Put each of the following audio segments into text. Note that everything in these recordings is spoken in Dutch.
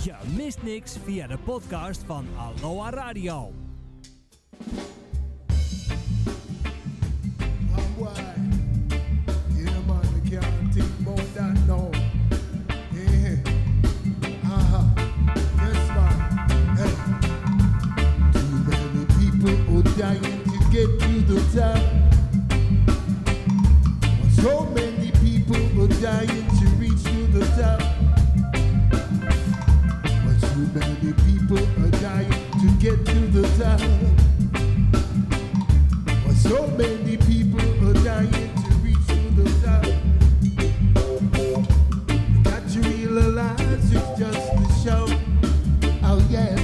Je mist niks via de podcast van Aloha Radio. Dying to get to the top. So many people to reach to the top. Many people are dying to get to the top. But so many people are dying to reach to the top. Got to realize it's just a show. Oh yeah.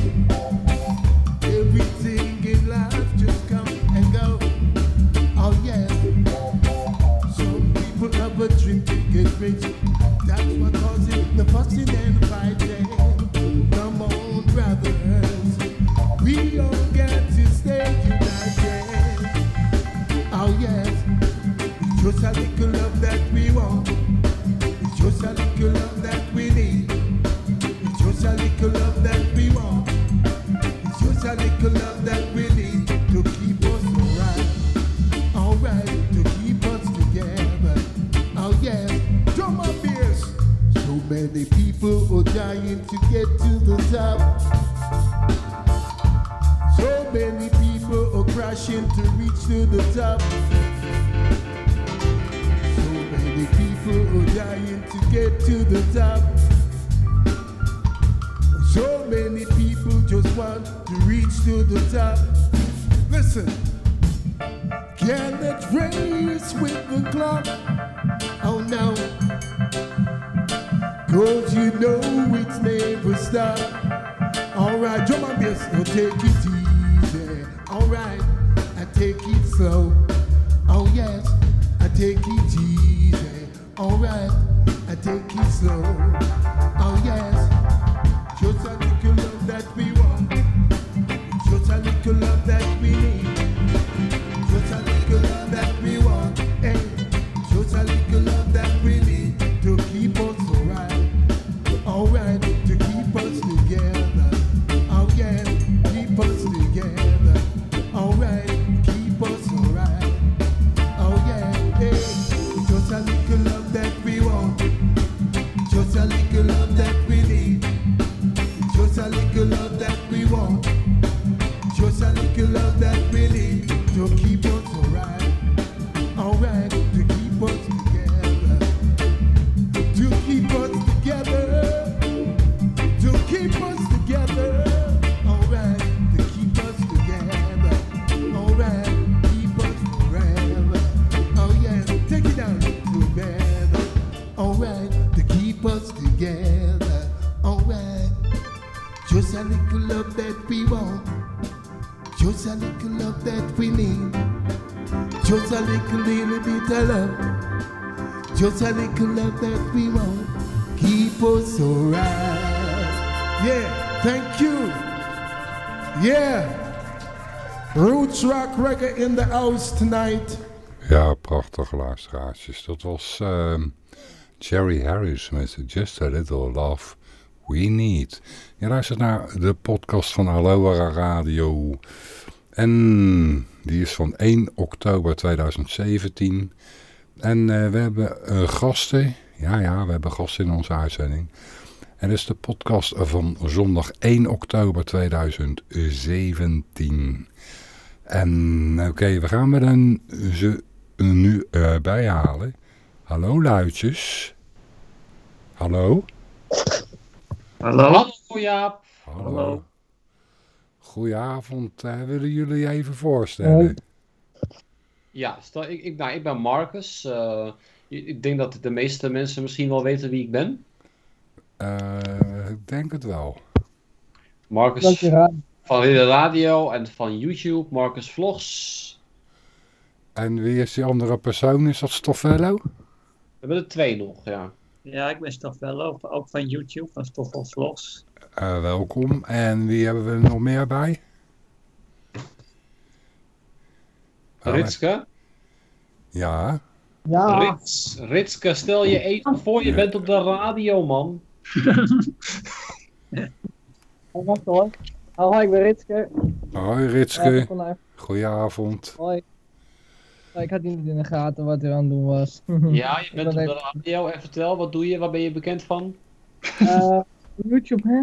Everything in life just come and go. Oh yeah. Some people have a dream to get rich. Just a little love that we want. It's just a little love that we need. It's just a little love that we want. It's just a little love that we need to keep us alright. Alright, to keep us together. Oh yes, drum. So many people are dying to get to the top. So many people are crashing to reach to the Just a little love that we want. Keep us alright. Yeah, thank you. Yeah. Roots Rock Reggae in the house tonight. Ja, prachtig luisteraartjes. Dat was ehm, Jerry Harris met Just a Little Love We Need. Je luistert naar de podcast van Aloha Radio. En die is van 1 oktober 2017. En eh, we hebben eh, gasten. Ja, ja, we hebben gasten in onze uitzending. En dit is de podcast van zondag 1 oktober 2017. En oké, we gaan met een ze nu eh, bijhalen. Hallo luidjes. Hallo? Hallo? Hallo Jaap. Hallo. Goedenavond, eh, willen jullie je even voorstellen? Ja, stel, ik, ik, nou, ik ben Marcus. Eh, ik denk dat de meeste mensen misschien wel weten wie ik ben. Eh, ik denk het wel. Marcus van de radio en van YouTube, Marcus Vlogs. En wie is die andere persoon? Is dat Stoffello? We hebben er twee nog, ja. Ja, ik ben Stoffello, ook van YouTube, van Stoffel Vlogs. Eh, welkom. En wie hebben we er nog meer bij? Ritske? Ja. Ja. Rits, Ritske, stel je even voor, je bent op de radio, man. Oh, wacht hoor. Oh, hoi, ik ben Ritske. Hoi Ritske, goedenavond. Hoi. Ja, Ik had niet in de gaten wat er aan het doen was. Ja, je bent op de radio en vertel, wat doe je, waar ben je bekend van? Eh, YouTube, hè?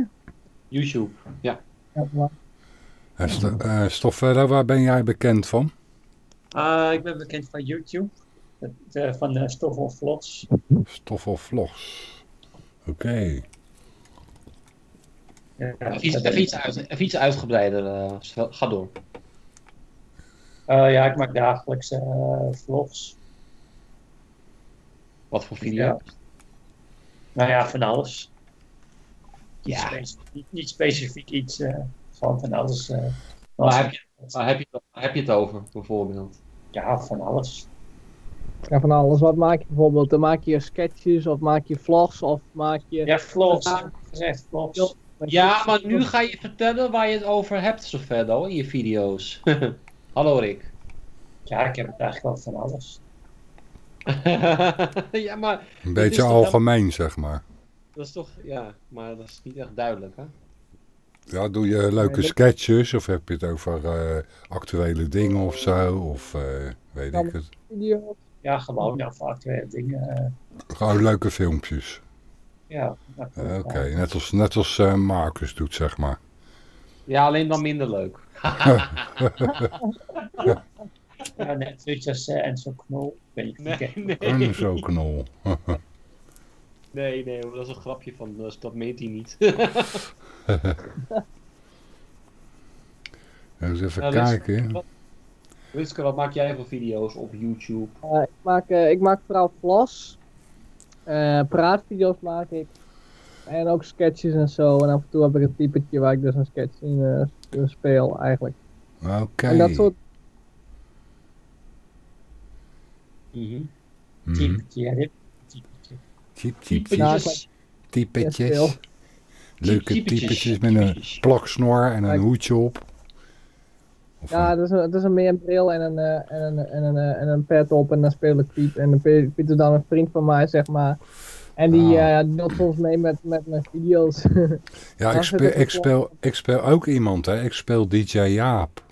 YouTube. Ja. Ja, maar- Eh, eh, waar ben jij bekend van? Ah, ik ben bekend van YouTube. Het, eh, van uh, Stoffel Vlots. Stoffel Vlogs. Oké. Ja, Even iets, dat- even iets, uit, even iets uitgebreider. eh, ga door. Eh, ja, ik maak dagelijks eh, vlogs. Wat voor video? Ja. Nou ja, van alles. Niet, Ja. specifiek, niet, niet specifiek iets, eh, gewoon van alles. eh, Waar heb, je, waar, heb je, waar heb je het over, bijvoorbeeld? Ja, van alles. Ja, van alles. Wat maak je bijvoorbeeld? Dan maak je sketches of maak je vlogs of maak je... Ja, vlogs. Ja. ik heb gezegd vlogs. Ja, maar nu ga je vertellen waar je het over hebt, Sofedo, in je video's. Hallo Rick. Ja, ik heb het eigenlijk wel van alles. ja, maar Een beetje algemeen, zeg maar. dat is toch, ja, maar dat is niet echt duidelijk, hè? Ja, doe je leuke sketches of heb je het over eh, actuele dingen of zo? Of eh, weet ik het. Video's. Ja, gewoon ja, voor actuele dingen. eh, Gewoon leuke filmpjes. ja, Oké, net als, net als eh, Marcus doet, zeg maar. Ja, alleen dan minder leuk. Ja, net zoiets als eh, Enzo Knol. Weet. Nee, nee. En zo knol. Nee, nee, dat is een grapje van, dat, dat meent hij niet. Eens even Nou, kijken. wat- Witske, wat maak jij voor video's op YouTube? Eh, ik, maak, eh, ik maak vooral vlogs. Eh, praatvideo's maak ik. En ook sketches en zo. En af en toe heb ik een typetje waar ik dus een sketch in speel eigenlijk. Oké. En dat soort... Mhm. Mhm. Typetje, Typetjes. Leuke Typetjes. typetjes met een plaksnor en een hoedje op. Of Ja, dat is, een, dat is een meer een bril en een, eh, en, een, en, een, eh, en een pet op en dan speel ik Piet. En dan Piet is dan een vriend van mij, zeg maar. En die Ah. eh, soms mee met, met mijn video's. ja, ik speel, ik, speel, ik speel ook iemand, hè. Ik speel DJ Jaap.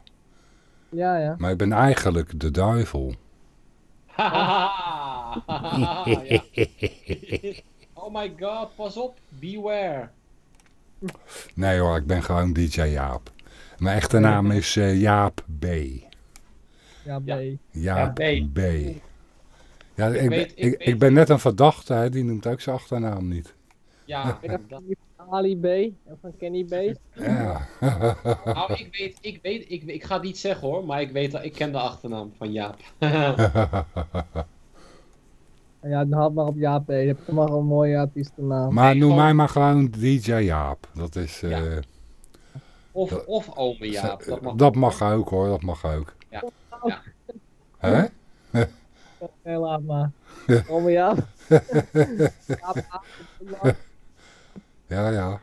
ja, ja. Maar ik ben eigenlijk de duivel. Ja. oh my god, pas op, beware. Nee hoor, ik ben gewoon DJ Jaap. Mijn echte naam is eh, Jaap B. Ja, B. Ja. Jaap Ja, B. B. Ja, ik, ben- weet- ik ik, weet- ik ben net een verdachte, hè. die noemt ook zijn achternaam niet. Ja, Ik heb Ali B en van Kenny B. Ja. nou, ik weet, ik weet, ik, ik ga het niet zeggen hoor, maar ik weet, dat- ik ken de achternaam van Jaap. Ja, dan had maar op Jaap B. Dan heb je maar een mooie artiestennaam. maar noem mij maar gewoon DJ Jaap. Dat is... eh, Ja. Of, Dat- of ome Jaap, dat mag. dat mag ook hoor, dat mag ook. Ja. Ja. Hè? Nee, laat maar. Maar Jaap. Jaap, Jaap. Ja, ja.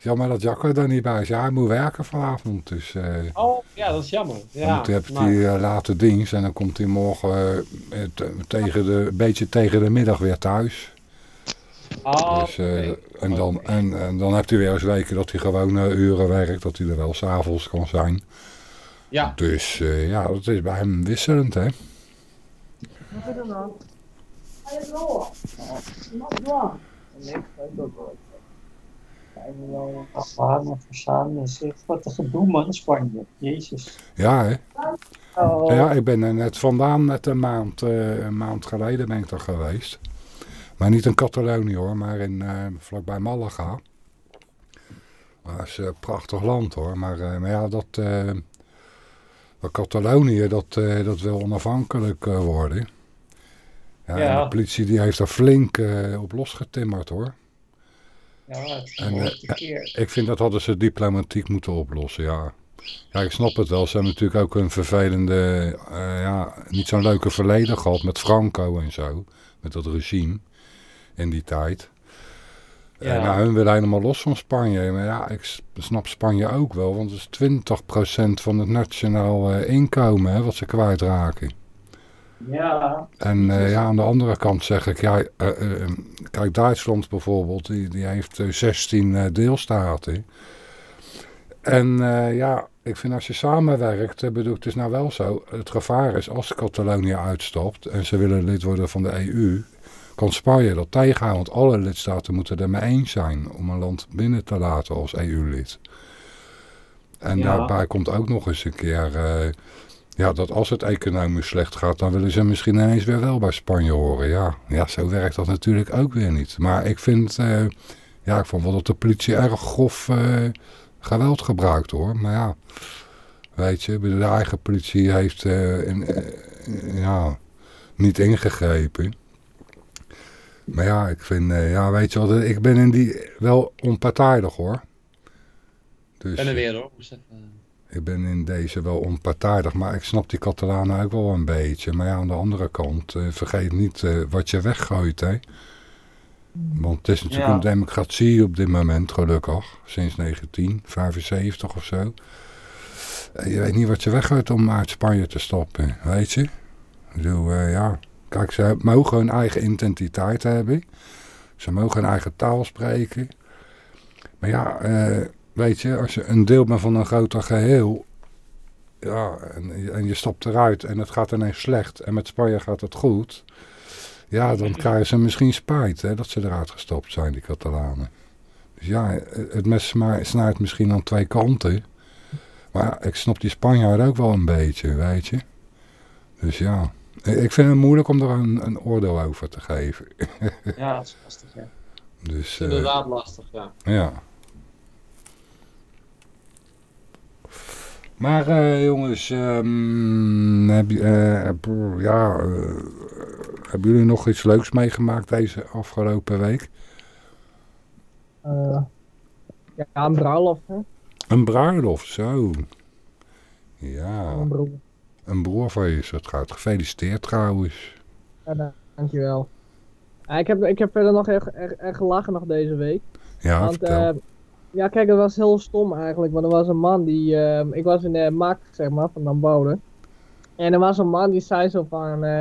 Jammer dat Jacco er niet bij is. Ja, hij moet werken vanavond, dus... eh, Oh, ja, dat is jammer. Ja, moet hij, heeft hij eh, late dienst en dan komt hij morgen eh, te- tegen de, een beetje tegen de middag weer thuis. oh, dus, eh, en, dan, en, en dan heeft hij weer eens weken dat hij gewoon eh, uren werkt, dat hij er wel s'avonds kan zijn. Ja, Dus eh, ja, dat is bij hem wisselend, hè. Zeg, wat een gedoe man, Spanje. Jezus. Ja, hè. Oh, Ja, ik ben er net vandaan, net een maand, eh, een maand geleden ben ik er geweest. Maar niet in Catalonië hoor, maar in, eh, vlakbij Malaga. Dat is een prachtig land hoor, maar, eh, maar ja, dat, eh, dat Catalonië, dat, eh, dat wil onafhankelijk eh, worden. Ja, de politie die heeft er flink eh, op losgetimmerd hoor. Ja, En, eh. Ik vind dat hadden ze diplomatiek moeten oplossen, ja. Ja, ik snap het wel. Ze hebben natuurlijk ook een vervelende, eh, ja, niet zo'n leuke verleden gehad met Franco en zo. Met dat regime in die tijd. Ja. En nou, hun willen helemaal los van Spanje. Maar ja, ik snap Spanje ook wel. Want het is 20% van het nationaal eh, inkomen hè, wat ze kwijtraken. Ja, En eh, ja, aan de andere kant zeg ik, ja, eh, eh, kijk, Duitsland bijvoorbeeld, die, die heeft eh, 16 eh, deelstaten. En ja, ik vind als je samenwerkt, bedoel, het is nou wel zo, het gevaar is als Catalonië uitstopt en ze willen lid worden van de EU, kan Spanje dat tegenhouden, want alle lidstaten moeten er mee eens zijn om een land binnen te laten als EU-lid. En Ja. daarbij komt ook nog eens een keer, ja, dat als het economisch slecht gaat, dan willen ze misschien ineens weer wel bij Spanje horen. Ja, ja zo werkt dat natuurlijk ook weer niet. Maar ik vind, eh, ja, ik vond wel dat de politie erg grof eh, geweld gebruikt hoor. Maar ja, weet je, de eigen politie heeft eh, in, ja, niet ingegrepen. Maar ja, ik vind, ja, weet je wat, ik ben in die wel onpartijdig hoor. Dus, ben er weer hoor. Moest even- ik ben in deze wel onpartijdig, maar ik snap die Catalanen ook wel een beetje. Maar ja, aan de andere kant, eh, vergeet niet eh, wat je weggooit, hè. Want het is natuurlijk Ja. een democratie op dit moment, gelukkig. Sinds 1975 of zo. Eh, Je weet niet wat je weggooit om uit Spanje te stappen, weet je. Ik bedoel, eh, ja. Kijk, ze mogen hun eigen identiteit hebben. Ze mogen hun eigen taal spreken. Maar ja, eh, weet je, als je een deel bent van een groter geheel... Ja, en, en je stapt eruit en het gaat ineens slecht. En met Spanje gaat het goed. Ja, dan krijgen ze misschien spijt hè, dat ze eruit gestapt zijn, die Catalanen. Dus ja, het mes snijdt misschien aan twee kanten. Maar ja, ik snap die Spanjaarden ook wel een beetje, weet je. Dus ja, ik vind het moeilijk om er een, een oordeel over te geven. Ja, dat is lastig, ja. Dus, eh, Inderdaad lastig, ja. ja. Maar eh, jongens, ehm, heb, eh, ja, eh, hebben jullie nog iets leuks meegemaakt deze afgelopen week? Ja, een bruiloft, hè? Een bruiloft, zo. Ja, Een broer. een broer van je is het gaat. Gefeliciteerd trouwens. Ja, da- dankjewel. Ik, heb, ik heb verder nog echt, echt, echt gelachen nog deze week. Ja, Want, vertel. Ja, kijk, het was heel stom eigenlijk. Want er was een man die. eh, ik was in de mak, zeg maar, van Dan. En er was een man die zei zo van. eh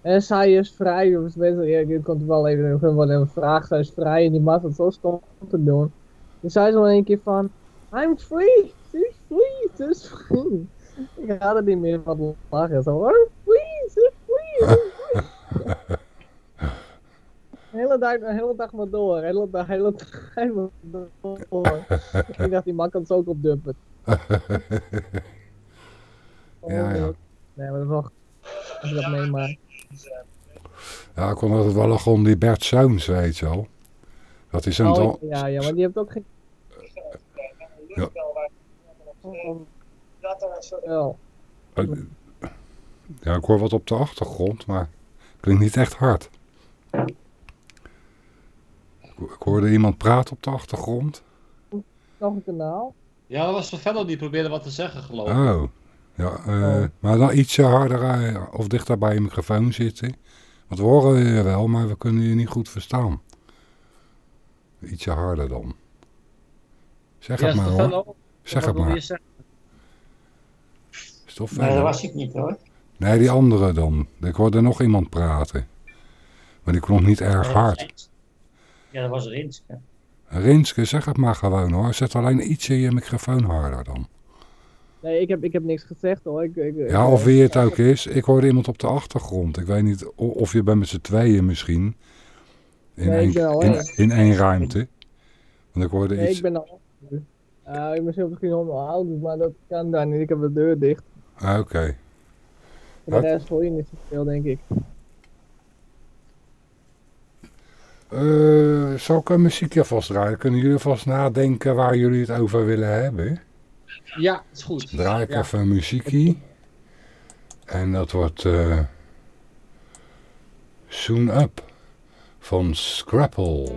eh, zij is vrij. Of tenminste, ja, kon het wel even, wel even vragen. Zij is vrij. En die man had zo stom te doen. Die zei zo in één keer van. I'm free. She's free. She's free. Ik had het niet meer van lachen. Zo. I'm free. She's free. De hele dag, hele dag maar door. De hele dag, hele dag maar door. ik dacht, die man kan het ook opdumpen. Ja, ja. Nee, maar dat is wel... Als je dat meemaakt. Ja, ik kon altijd wel lachen om die Bert Zoons, weet je wel. Dat is een... Oh, ja, ja, maar die heeft ook geen... Ja. Ja. Eh, Ja, ik hoor wat op de achtergrond, maar klinkt niet echt hard. Ik hoorde iemand praten op de achtergrond. Nog een kanaal. Ja, dat was Fellow die probeerde wat te zeggen, geloof ik. Oh, ja, eh, maar dan ietsje harder eh, of dichter bij je microfoon zitten. Want we horen je wel, maar we kunnen je niet goed verstaan. Ietsje harder dan. Zeg ja, het maar hoor. Fellow? Zeg het maar. Is toch Nee, dat was ik niet hoor. Nee, die andere dan. Ik hoorde nog iemand praten. Maar die klonk niet erg hard. Ja, dat was Rinske. Rinske, zeg het maar gewoon hoor. Zet alleen ietsje je microfoon harder dan. Nee, ik heb, ik heb niks gezegd hoor. Ik, ik, Ja, of wie het ook is. Ik hoorde iemand op de achtergrond. Ik weet niet of je bent met z'n tweeën misschien. In, Nee, ik één, ben alleen. in, in één ruimte. Want ik hoorde Nee, iets... ik ben al... Uh, ik ben zelf misschien honderd oud, maar dat kan dan niet. Ik heb de deur dicht. Ah, Oké. Voor de Wat? rest hoor je niet zoveel, denk ik. Eh, zal ik een muziekje vast draaien? Kunnen jullie vast nadenken waar jullie het over willen hebben? Ja, is goed. Draai ik Ja. even een muziekje. En dat wordt... eh Soon Up. Van Scrapple.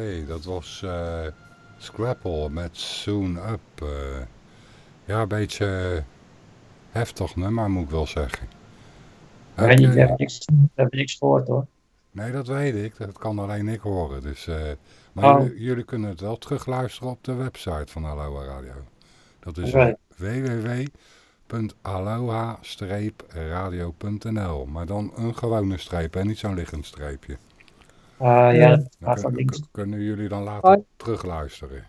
Oké, dat was eh, Scrapple met Soon Up. eh. ja, een beetje heftig nummer moet ik wel zeggen. Ik weet niet, Heb ik je- heb niks, ik heb niks gehoord hoor. Nee, dat weet ik. Dat kan alleen ik horen. Dus, eh, maar Oh. jullie, jullie kunnen het wel terugluisteren op de website van Aloha Radio. Dat is Oké. www.aloha-radio.nl Maar dan een gewone streep en niet zo'n liggend streepje. Ah ja, Ja. dat Dan kun- kun- kunnen jullie dan later terugluisteren.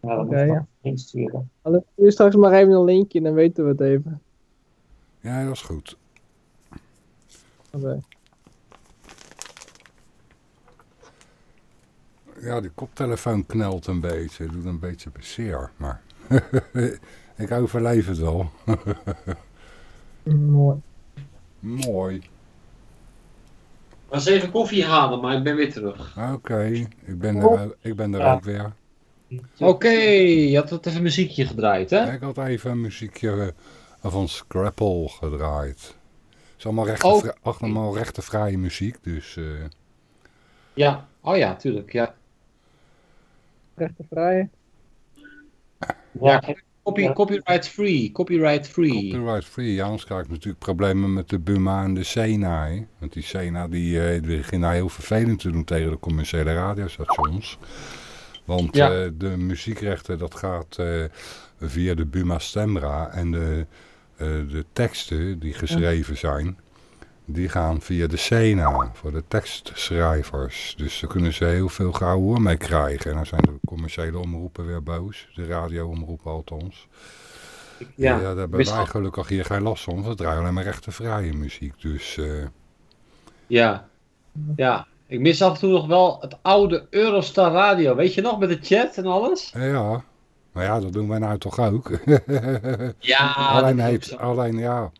Ja, dat Oké, moet ja. van links sturen. Hallo, Stuur straks maar even een linkje, dan weten we het even. Ja, dat is goed. Oké. Ja, die koptelefoon knelt een beetje. Doet een beetje zeer. Maar ik overleef het wel. Mooi. Mooi. Ik was even koffie halen, maar ik ben weer terug. Oké, ik ben er, ook- ik ben er Ja. ook weer. Oké, je had wat even muziekje gedraaid, hè? Ik had even een muziekje eh, van Scrapple gedraaid. Het is allemaal rechte, Oh. allemaal rechte vrije muziek, dus eh, Ja, oh ja, tuurlijk, ja. Rechte vrij. Ja, copy, copyright free, copyright free. copyright free. Ja, anders krijg ik natuurlijk problemen met de Buma en de Sena. Hè? Want die Sena die, die begint nou heel vervelend te doen tegen de commerciële radiostations. Want Ja. eh, de muziekrechten dat gaat eh, via de Buma Stemra en de, de teksten die geschreven zijn, die gaan via de Sena voor de tekstschrijvers. Dus daar kunnen ze heel veel gehoor mee krijgen. En dan zijn de commerciële omroepen weer boos, de radioomroepen althans. Ja, Ja, daar hebben wij gelukkig hier geen last van, we draaien alleen maar rechte vrije muziek. Dus eh, ja, ja. Ik mis af en toe nog wel het oude Eurostar radio. Weet je nog, met de chat en alles? ja, maar ja, dat doen wij nou toch ook. Ja, alleen, alleen ja,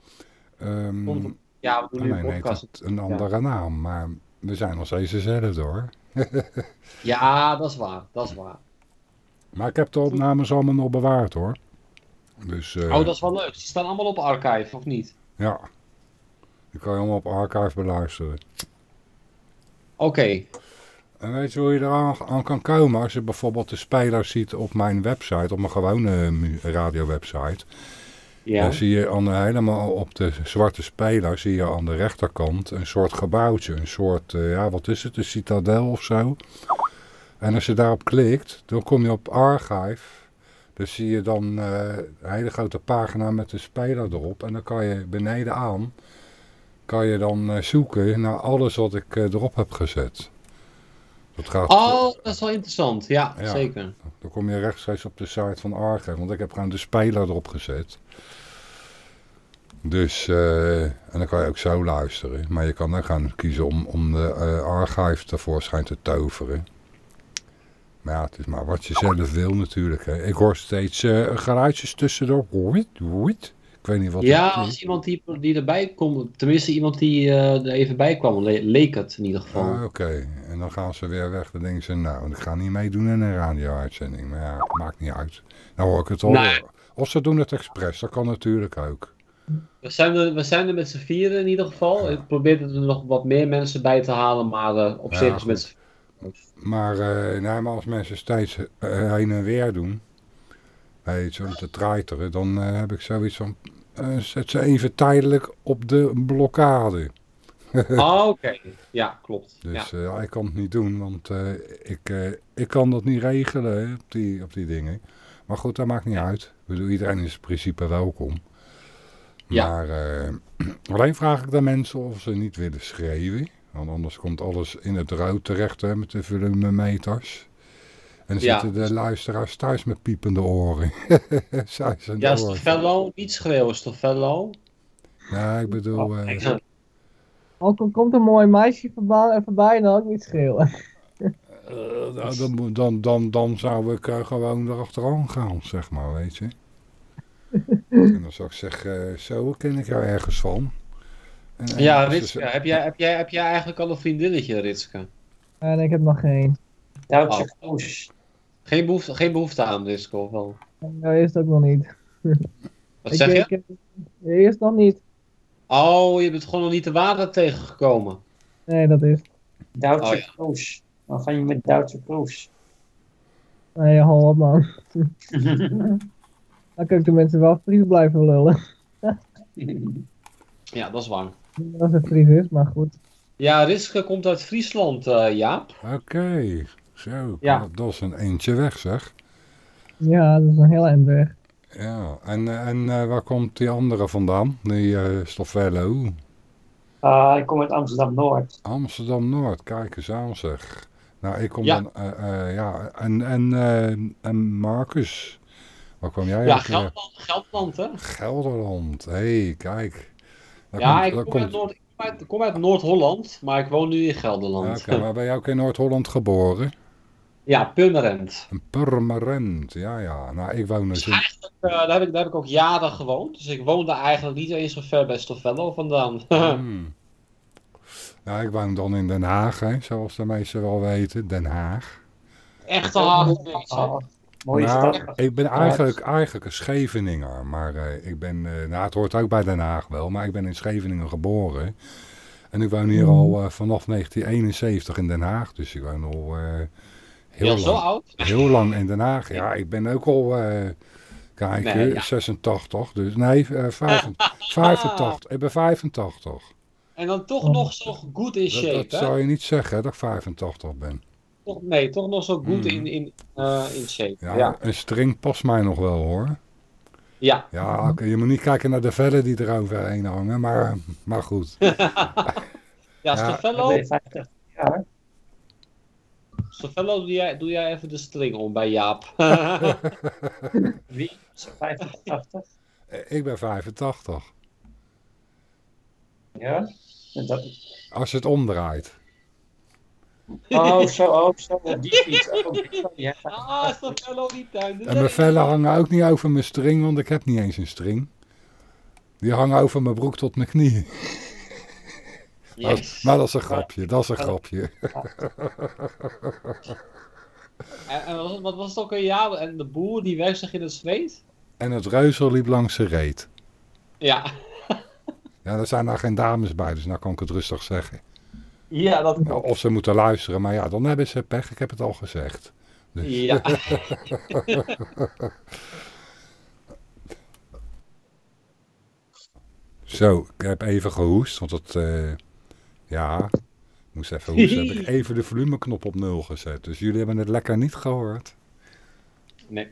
ehm, Ja, we doen nu een podcast. het een andere naam, maar we zijn nog steeds dezelfde hoor. Ja, dat is waar, dat is waar. Maar ik heb de opnames allemaal nog bewaard hoor. Dus eh, Oh, dat is wel leuk. Die staan allemaal op archive, of niet? ja, die kan je allemaal op archive beluisteren. Oké. En weet je hoe je eraan aan kan komen? Als je bijvoorbeeld de speler ziet op mijn website, op mijn gewone mu- radiowebsite. Ja. Dan zie je aan de, helemaal op de zwarte speler, zie je aan de rechterkant een soort gebouwtje. Een soort, eh, ja wat is het, een citadel of zo. En als je daarop klikt, dan kom je op archive. Dus zie je dan eh, een hele grote pagina met de speler erop. En dan kan je beneden aan, kan je dan eh, zoeken naar alles wat ik erop heb gezet. Dat gaat, Oh, dat is wel interessant. Ja, Ja. zeker. dan kom je rechtstreeks op de site van Archive, want ik heb gewoon de speler erop gezet. Dus, eh, en dan kan je ook zo luisteren. Maar je kan ook gaan kiezen om, om de eh, Archive tevoorschijn te toveren. Maar ja, het is maar wat je zelf wil natuurlijk. Hè. Ik hoor steeds eh, geluidjes tussendoor. Woeit, woeit. Ik weet niet wat Ja, als iemand die, die erbij komt, tenminste iemand die er even bij kwam, le- leek het in ieder geval. Ah, Oké, en dan gaan ze weer weg. Dan denken ze, nou, ik ga niet meedoen in een radio-uitzending. Maar ja, maakt niet uit. Nou hoor ik het al. Nee. Of ze doen het expres, dat kan natuurlijk ook. We, zijn er, we zijn er met z'n vieren in ieder geval. Ik probeer er nog wat meer mensen bij te halen, maar eh, op Ja, zich is met z'n Maar, eh, nee, maar als mensen steeds eh, heen en weer doen, weet je, om te treiteren, dan eh, heb ik zoiets van, eh, zet ze even tijdelijk op de blokkade. Ah, oké. Ja, klopt. Dus eh, ja, ik kan het niet doen, want eh, ik, eh, ik kan dat niet regelen hè, op, die, op die dingen. Maar goed, dat maakt niet uit. Ik bedoel, iedereen is in principe welkom. Ja. Maar eh, alleen vraag ik de mensen of ze niet willen schreeuwen. Want anders komt alles in het rood terecht hè, met de volumemeters. En dan Ja. zitten de luisteraars thuis met piepende oren. Zij zijn Ja, is toch fellow? Niet schreeuwen, is toch fellow? Nee, ik bedoel... eh, Ja. Ook al komt een mooi meisje voorbij, voorbij dan ook niet schreeuwen. Eh, nou, dan, dan, dan, dan zou ik eh, gewoon erachteraan gaan, zeg maar, weet je. en dan zou ik zeggen, eh, zo ken ik jou ergens van. En, eh, Ja, ze Ritske, ze- heb jij, heb, jij, heb jij eigenlijk al een vriendinnetje, Ritske? En ik heb nog geen. Nou, Oh. check Oos. Geen behoefte, geen behoefte aan, Ritske, of wel? Nou, eerst ook nog niet. Wat Ik- zeg je? ik- eerst nog niet. Oh, je bent gewoon nog niet de waarde tegengekomen. Nee, dat is. Nou, Oh, check Oos. Wat van je met Duitse proefs? Nee, hou op man. Dan kan ik de mensen wel Fries blijven lullen. Ja, dat is waar. Als het Fries is, maar goed. Ja, Riske komt uit Friesland, eh, Jaap. Oké, zo. Ja. Dat is een eentje weg, zeg. Ja, dat is een heel eind weg. Ja, en, eh, en eh, waar komt die andere vandaan? Die eh Stoffello? Ah, ik kom uit Amsterdam-Noord. Amsterdam-Noord, kijk eens aan zeg. Nou, ik kom Ja. dan, eh, eh, ja, en, en, eh, en Marcus, waar kwam jij Ja? Gelderland, Gelderland hè? Gelderland, hé, hey, kijk. Daar Ja, komt- ik daar kom uit, komt- Noord, ik kom uit, ik kom uit Noord-Holland, maar ik woon nu in Ja, Gelderland. Oké, maar ben jij ook in Noord-Holland geboren? Ja, Purmerend. Een permanent, ja, ja. Nou, ik woon dus in... Eh, daar, heb ik, daar heb ik ook jaren gewoond, dus ik woonde eigenlijk niet eens zo ver bij Stoffello vandaan. Hmm. Nou, ik woon dan in Den Haag, hè, zoals de meesten wel weten. Den Haag. Echt een hard Ah, mooie nou, stad. ik ben eigenlijk, eigenlijk een Scheveninger, maar eh, ik ben, eh, nou het hoort ook bij Den Haag wel, maar ik ben in Scheveningen geboren. En ik woon hier Hmm. al eh, vanaf 1971 in Den Haag, dus ik woon al eh, heel, Ja, zo lang, oud? heel lang in Den Haag. Ja, ik ben ook al, eh, kijk, Nee, eh, ja. 86, dus nee, eh, 85, 85, ik ben 85. En dan toch nog zo goed in Dat, shape, dat hè? zou je niet zeggen, dat ik 85 ben. Toch, nee, toch nog zo goed Hmm. in, in, eh, in shape. Ja, Ja, een string past mij nog wel hoor. ja. Ja, oké, je moet niet kijken naar de vellen die er overheen hangen, maar, maar goed. ja Ja, 50 jaar. Stoffello doe, jij, doe jij even de string om bij Jaap. Wie? Is 50, 80? Eh, Ik ben 85. Ja? En dat... Als je het omdraait. Oh, zo, oh, zo. Die fiets. Oh, ja. ah, Stoffello die tuin. En mijn vellen hangen ook niet over mijn string, want ik heb niet eens een string. Die hangen over mijn broek tot mijn knieën. Maar, Yes. maar dat is een grapje, dat is een grapje. En, en wat, wat was het ook een jaar? En de boer die werkt zich in het zweet? En het reuzel liep langs zijn reet. Ja. Ja, er zijn daar geen dames bij, dus nou kan ik het rustig zeggen. Ja, dat Ja, klopt. of ze moeten luisteren, maar ja, dan hebben ze pech, ik heb het al gezegd. Dus. Ja. Zo, ik heb even gehoest, want het, eh, ja, ik moest even hoesten. heb ik even de volumeknop op nul gezet. Dus jullie hebben het lekker niet gehoord. Nee.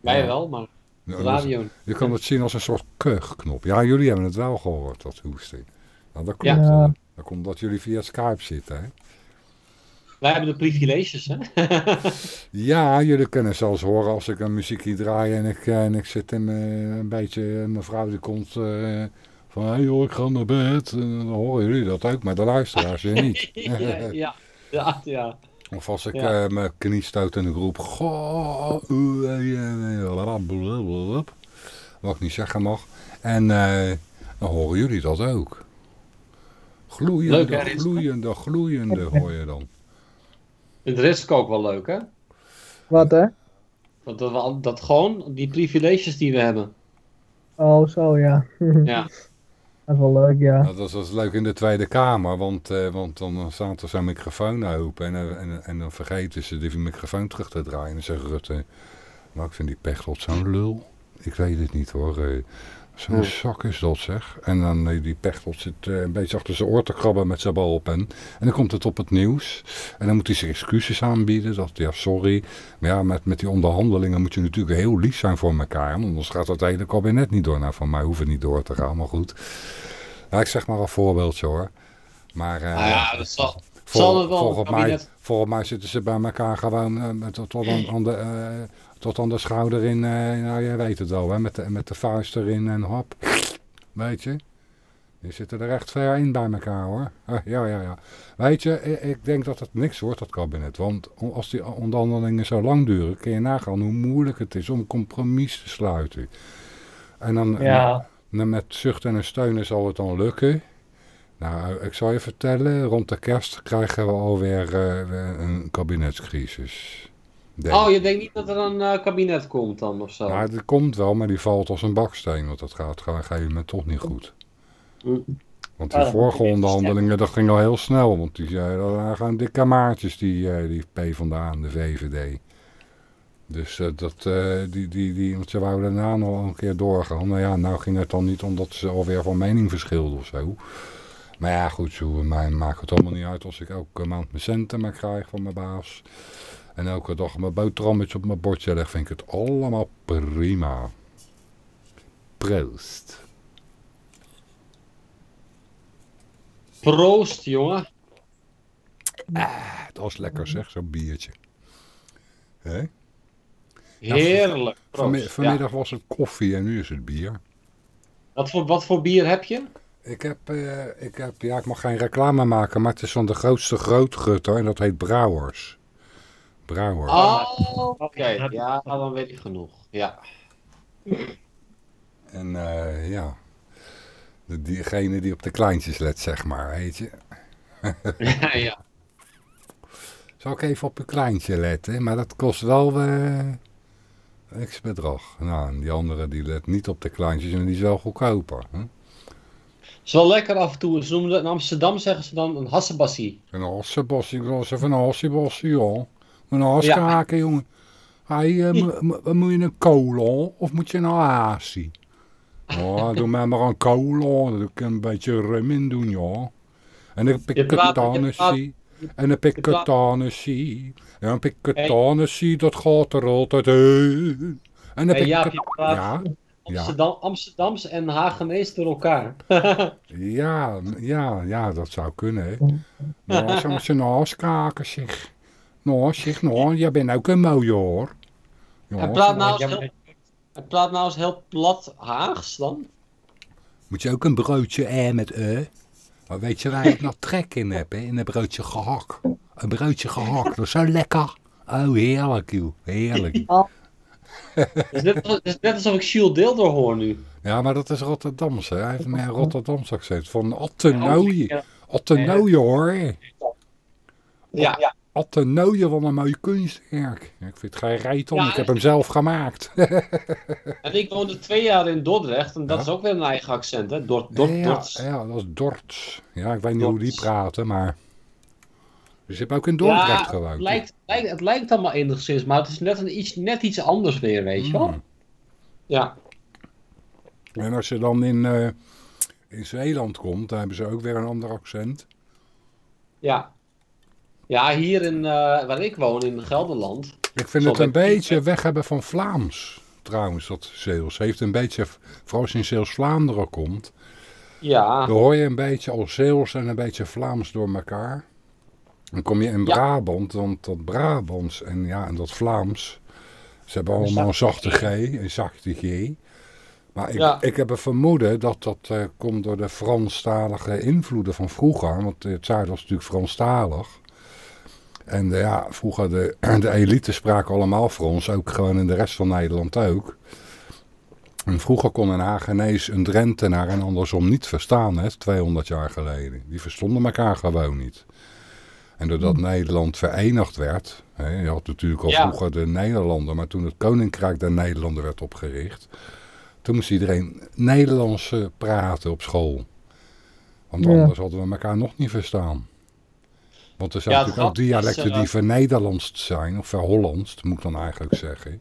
Wij Ja. wel, maar de radio. je kan het zien als een soort kuchknop. Ja, jullie hebben het wel gehoord, dat hoesten. Nou, dat Ja. komt, Ja. Eh, dat komt omdat jullie via Skype zitten, hè? Wij hebben de privileges, hè? Ja, jullie kunnen zelfs horen als ik een muziekje draai en ik, eh, en ik zit in mijn, een beetje, mijn vrouw die komt eh, van, hé hey joh, ik ga naar bed. En dan horen jullie dat ook, maar de luisteraars weer niet. ja, ja, ja. Of als ik Ja. eh, mijn knie stoot in de groep, goh, uh, eh, eh, wat ik niet zeggen mag. En eh, dan horen jullie dat ook. Gloeiende, Leuk, hè, gloeiende, gloeiende hoor je dan. Het rest ook wel leuk, hè? Wat hè? Dat, dat, dat gewoon die privileges die we hebben. Oh, zo ja. Ja. Dat is wel leuk, ja. Nou, dat is leuk in de Tweede Kamer, want, eh, want dan staat er zo'n microfoon open en, eh, en, en dan vergeten ze die microfoon terug te draaien. En dan zegt Rutte, nou ik vind die Pechtold zo'n lul. Ik weet het niet hoor, eh, zo'n Ja. zak is dat zeg. En dan eh, die Pechtold zit eh, een beetje achter zijn oor te krabben met zijn balpen. En dan komt het op het nieuws. En dan moet hij zich excuses aanbieden, dat ja sorry. Maar ja, met, met die onderhandelingen moet je natuurlijk heel lief zijn voor elkaar. want Anders gaat het hele kabinet niet door. Nou, van mij hoeft het niet door te gaan, maar goed. Nou, ik zeg maar een voorbeeldje hoor. Maar eh, Nou ja, dat zal, vol- zal wel. volgens, mij, volgens mij zitten ze bij elkaar gewoon met, tot, aan, aan de, tot aan de schouder in. eh, nou, jij weet het wel, hè, met, de, met de vuist erin en hop. Weet je? Die zitten er echt ver in bij elkaar hoor. Ja, ja, ja. Weet je, ik, denk dat het niks wordt, dat kabinet. Want als die onderhandelingen zo lang duren, kun je nagaan hoe moeilijk het is om een compromis te sluiten. En dan, Ja. met zucht en steunen zal het dan lukken. Nou, ik zal je vertellen, rond de kerst krijgen we alweer eh, een kabinetscrisis. Denk. Oh, je denkt niet dat er een eh, kabinet komt dan of zo? Nou, die komt wel, maar die valt als een baksteen, want dat gaat gewoon op een gegeven moment toch niet goed. Want die moet vorige onderhandelingen, dat ging al heel snel. Want die zeiden, daar gaan dikke maartjes, die, eh, die PvdA en de VVD. Dus eh, dat, eh, die, die, die, want ze wouden daarna nog een keer doorgaan. Nou ja, nou ging het dan niet omdat ze alweer van mening verschilden of zo. Maar ja, goed, zo, mij maakt het allemaal niet uit als ik elke maand mijn centen maar krijg van mijn baas. En elke dag mijn boterhammetje op mijn bordje leg, vind ik het allemaal prima. Proost. Proost, jongen. Het was lekker zeg, zo'n biertje. Hè? Heerlijk. Vanmi- Proost. vanmiddag was het koffie en nu is het bier. Wat, voor, wat voor bier heb je? Ik heb, eh, ik heb, ja, ik mag geen reclame maken, maar het is van de grootste grootgutter en dat heet Brouwers. Brouwer. Oh, oké. Ja, dan weet ik genoeg. Ja. En eh, ja, de, diegene die op de kleintjes let, zeg maar, weet je. ja, ja. Zal ik even op uw kleintje letten, maar dat kost wel eh x bedrag. Nou, en die andere die let niet op de kleintjes en die is wel goedkoper. Hè? is wel lekker af en toe. Ze noemen het, in Amsterdam zeggen ze dan een hassebassie. Een hassebossie, ik wil even een hassebossie, joh. Een haskaken, jongen. Hey, eh, mo- mo- moet je een cola of moet je een hasie? Oh, doe mij maar een cola, dan kan ik een beetje rum in doen, ja. En dan heb Je ik praat- je ketanessie. En dan heb ik je praat- ketanessie. En dan heb ik ketanessie, dat gaat er altijd in. En heb Hey, Ja, ja. Amsterdam, Amsterdams en Hagenees door elkaar. Ja, ja, ja, dat zou kunnen, hè. Nou, zoals je naast kaken, zeg. Nou, zeg, nou, jij bent ook een mooie, hoor. Ja, Hij praat zo- nou eens Ja, heel, maar- hij praat nou eens heel plat Haags dan. Moet je ook een broodje eh met e? Maar weet je waar ik nog trek in heb, hè? In een broodje gehakt. Een broodje gehakt, dat is zo lekker. Oh, heerlijk, joh. Heerlijk. Het is net, het is net alsof ik Jules Deelder hoor nu. Ja, maar dat is Rotterdamse. Hij heeft een Rotterdamse accent. Van Attenooie. Ja. Attenooie, hoor. Ja, ja. Attenooie, wat een mooi kunstwerk. Ik vind het geen reet om. Ja, ik heb hem zelf gemaakt. En ik woonde twee jaar in Dordrecht en dat Ja. is ook weer een eigen accent, hè? Dort, Dort, ja, ja, dat is Dorts. Ja, ik weet niet hoe die praten, maar... Dus je hebt ook in Dordrecht Ja, gewoond. het lijkt, lijkt, het lijkt allemaal enigszins, maar het is net, een iets, net iets anders weer, weet je wel? Hmm. Ja. En als je dan in, eh, in Zeeland komt, dan hebben ze ook weer een ander accent. Ja. Ja, hier in, eh, waar ik woon, in Gelderland. Ik vind het een beetje weg hebben van Vlaams, trouwens, dat Zeels. Heeft een beetje, vooral als je in Zeeuws-Vlaanderen komt, Ja. dan hoor je een beetje al Zeeuws en een beetje Vlaams door elkaar. Dan kom je in Ja. Brabant, want dat Brabants en, ja, en dat Vlaams, ze hebben allemaal een zachte G, een zachte G. Maar ik, Ja. ik heb een vermoeden dat dat eh, komt door de Franstalige invloeden van vroeger. Want het zuiden was natuurlijk Franstalig. En eh, ja, vroeger de, de elite spraken allemaal Frans, ook gewoon in de rest van Nederland ook. En vroeger kon een Hagenees een Drentenaar en andersom niet verstaan, hè, 200 jaar geleden. Die verstonden elkaar gewoon niet. En doordat Nederland verenigd werd, hè, je had natuurlijk al Ja. vroeger de Nederlander, maar toen het Koninkrijk der Nederlanden werd opgericht, toen moest iedereen Nederlands eh, praten op school. Want Ja. anders hadden we elkaar nog niet verstaan. Want er zijn Ja, natuurlijk ook dialecten eh, die vernederlandst zijn, of verhollandst, moet ik dan eigenlijk zeggen.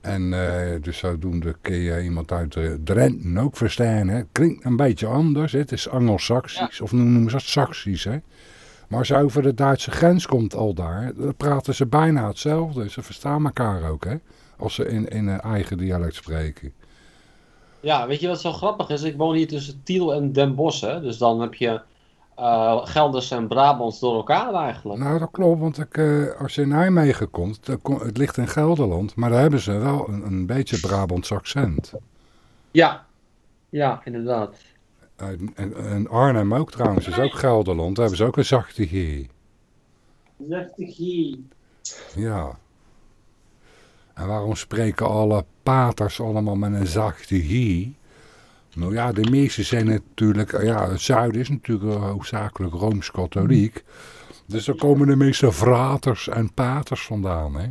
En eh, dus zodoende kun je iemand uit de Drenthe ook verstaan. Hè? Klinkt een beetje anders. Hè? Het is Anglo-Saxisch, of noemen ze dat Saxisch. Hè? Maar als je over de Duitse grens komt al daar, dan praten ze bijna hetzelfde. Ze verstaan elkaar ook, hè? Als ze in, in een eigen dialect spreken. Ja, weet je wat zo grappig is? Ik woon hier tussen Tiel en Den Bosch, hè? Dus dan heb je eh, Gelders en Brabants door elkaar eigenlijk. Nou, dat klopt, want ik, eh, als je in Nijmegen komt, kom- het ligt in Gelderland, maar daar hebben ze wel een, een beetje Brabants accent. Ja. Ja, inderdaad. En, en, en Arnhem ook trouwens, is ook Gelderland, daar hebben ze ook een zachte G. De Gie. Ja. En waarom spreken alle paters allemaal met een zachte G? Nou ja, de meeste zijn natuurlijk, ja, het zuiden is natuurlijk eh, hoofdzakelijk Rooms-Katholiek. Dus daar komen de meeste fraters en paters vandaan, hè.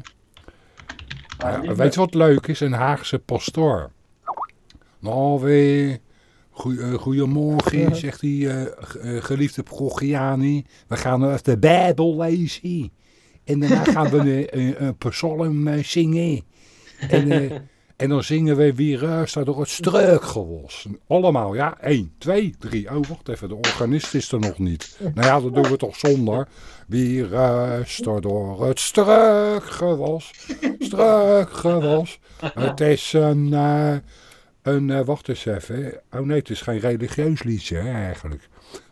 Ja, weet je wat leuk is? Een Haagse pastoor. Nou, we Goe- eh, goedemorgen, zegt die eh, geliefde Progiani. We gaan even de Bijbel lezen. En daarna gaan we een, een, een psalm zingen. En, en dan zingen we wie ruist door het struikgewas. Allemaal, ja. 1, 2, 3. Oh, wacht even, de organist is er nog niet. Nou ja, dat doen we toch zonder. Wie ruist door het struikgewas. Struikgewas. Het is een... eh, een, eh, wacht eens even. Oh nee, het is geen religieus liedje hè, eigenlijk.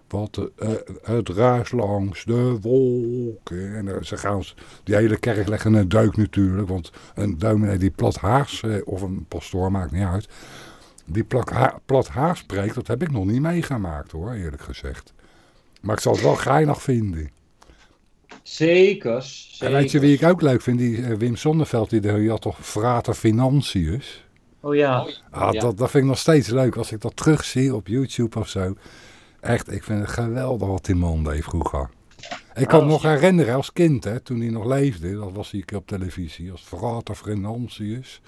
Want eh, het ruist langs de wolken. En eh, ze gaan, die hele kerk leggen een duik natuurlijk. Want een dominee die plat haars, eh, of een pastoor, maakt niet uit. Die plak ha plat haars spreekt, dat heb ik nog niet meegemaakt hoor, eerlijk gezegd. Maar ik zal het wel geinig vinden. Zekers. En weet je wie ik ook leuk vind? Die Wim Sonneveld, die, die had toch Frater Financius. Oh ja. Ah, Ja. dat, dat vind ik nog steeds leuk als ik dat terugzie op YouTube of zo. Echt, ik vind het geweldig wat die man deed vroeger. Ik kan me nog herinneren als kind, hè, toen hij nog leefde. Dat was hij een keer op televisie als Frater Financius.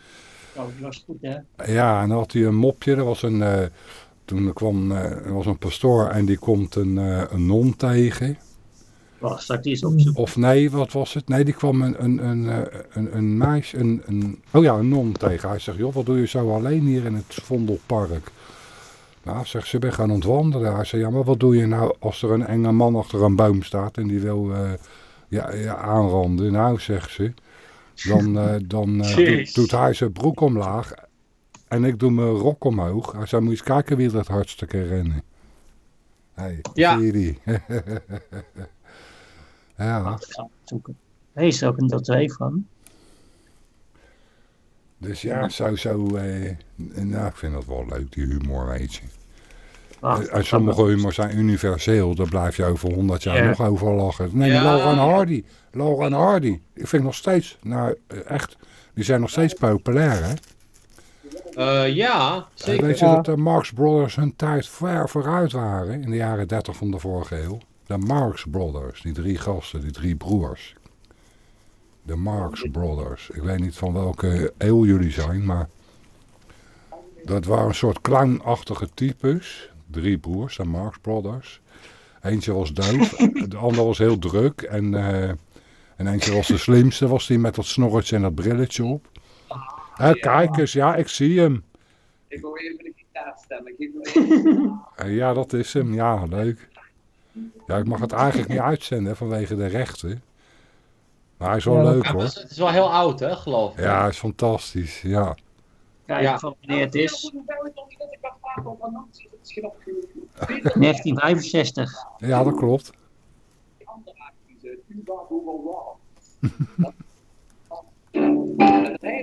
Oh, die was goed, hè? Ja, en dan had hij een mopje. Er was een, eh, toen kwam, eh, er was een pastoor en die komt een, eh, een non tegen. Wacht, die eens opzoeken? Of nee, wat was het? Nee, die kwam een, een, een, een, een meisje, een, een, oh ja, een non tegen. Hij zegt, joh, wat doe je zo alleen hier in het Vondelpark? Nou, zegt ze, ben gaan ontwandelen. Hij zegt, ja, maar wat doe je nou als er een enge man achter een boom staat en die wil eh, ja, ja, aanranden? Nou, zegt ze, dan, eh, dan eh, doet, hij zijn broek omlaag en ik doe mijn rok omhoog. Hij zei, moet je eens kijken wie het hardste rennen. Hey, Ja. zie die? ja. Wacht, ik ga het zoeken. Daar is er ook een deel 2 van. Dus ja, zo, zo, eh, nou, ik vind dat wel leuk, die humor, weet je. Wacht, en sommige humor zijn universeel, daar blijf je over 100 jaar Ja. nog over lachen. Nee, Ja. En Hardy, en Hardy, ik vind nog steeds, nou eh, echt, die zijn nog steeds populair, hè. Eh, ja, zeker. Weet je Ja. dat de Marx Brothers hun tijd ver vooruit waren, in de jaren 30 van de vorige eeuw? De Marx Brothers, die drie gasten, die drie broers. De Marx Brothers. Ik weet niet van welke eeuw jullie zijn, maar... Dat waren een soort clownachtige types. Drie broers, de Marx Brothers. Eentje was doof, de ander was heel druk. En, eh, en eentje was de slimste, was die met dat snorretje en dat brilletje op. Hé, kijk eens, ja, ik zie hem. Ik hoor even de gitaarstem. Ik geef nog even. Eh, ja, dat is hem. Ja, leuk. Ja, ik mag het eigenlijk niet uitzenden vanwege de rechten. Maar hij is wel Ja, leuk Ja, hoor. het is wel heel oud, hè, geloof ik. Ja, hij is fantastisch. Ja. Kijken Ja. van wanneer het is. Ik ben vaak al van nacht, dus het is geen opgehuurd. 1965. ja, dat klopt.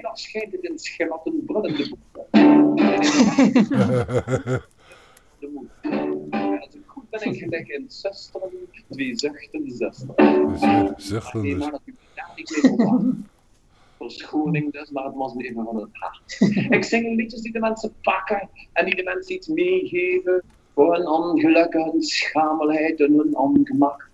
Dan schijnt het in schematten brullende boeken. De moed. En als ik goed ben, ik gelijk in 60, twee zuchten, 60. Dus, zuchtende. Aan. Verschoning dus, maar het was even van het hart. Ik zing liedjes die de mensen pakken en die de mensen iets meegeven voor hun ongeluk, hun schamelheid en hun ongemak.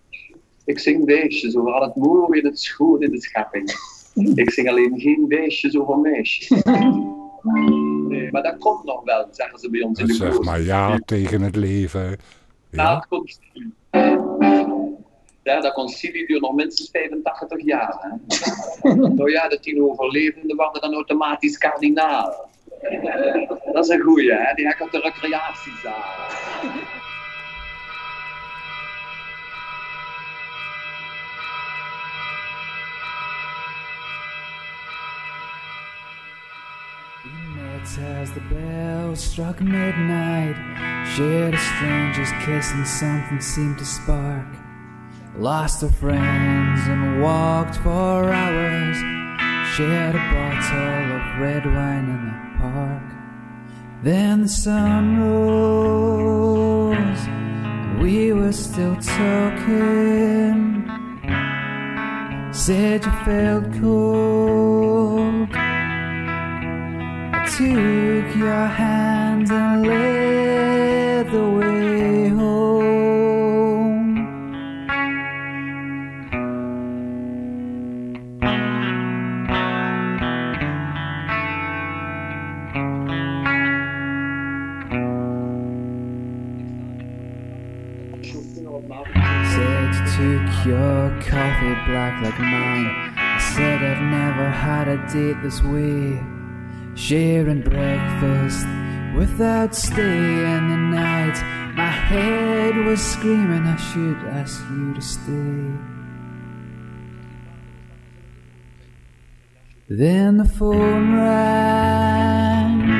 Ik zing weesjes over al het mooie en het schoon in de schepping. Ik zing alleen geen weesjes over meisjes. Nee, maar dat komt nog wel, zeggen ze bij ons in de Zeg maar ja tegen het leven. Na Ja, het concilie. Ja, dat concilie duurt nog minstens 85 jaar. Hè? nou ja, de tien overlevenden worden dan automatisch kardinaal. Dat is een goeie, hè? die heb ik op de recreatiezaal. As the bell struck midnight, shared a stranger's kiss and something seemed to spark. Lost our friends and walked for hours, shared a bottle of red wine in the park. Then the sun rose, and we were still talking. Said you felt cold. I took your hand and led the way mine. I said I've never had a date this way. Sharing breakfast without staying the night. My head was screaming, I should ask you to stay. Then the phone rang,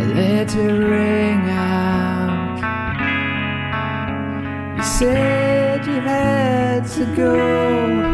I let it ring out. You said you had to go,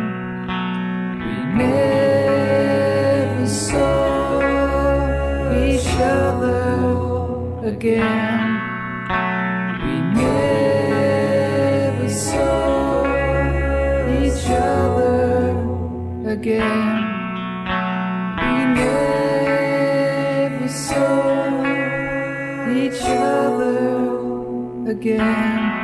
again. We never saw each other again. We never saw each other again.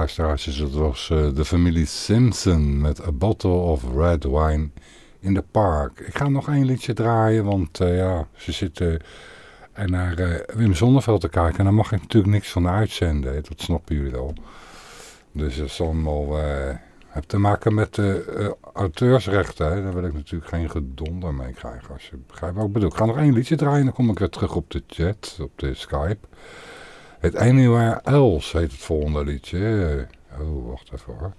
Ja, luisteraars, dat was eh, de familie Simpson met A Bottle of Red Wine in the Park. Ik ga nog één liedje draaien, want eh, ja, ze zitten eh, naar Wim Zonneveld te kijken. En daar mag ik natuurlijk niks van uitzenden, dat snappen jullie wel. Dus dat is allemaal... eh heeft te maken met de auteursrechten. Hè. Daar wil ik natuurlijk geen gedonder mee krijgen. Als je begrijpt wat ik bedoel. Ik ga nog één liedje draaien. Dan kom ik weer terug op de chat. Op de Skype. Het Anywhere Else heet het volgende liedje. Oh, wacht even hoor.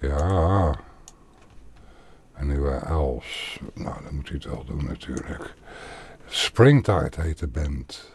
Ja. Anywhere Else. Nou, dan moet u het wel doen natuurlijk. Springtide heet de band.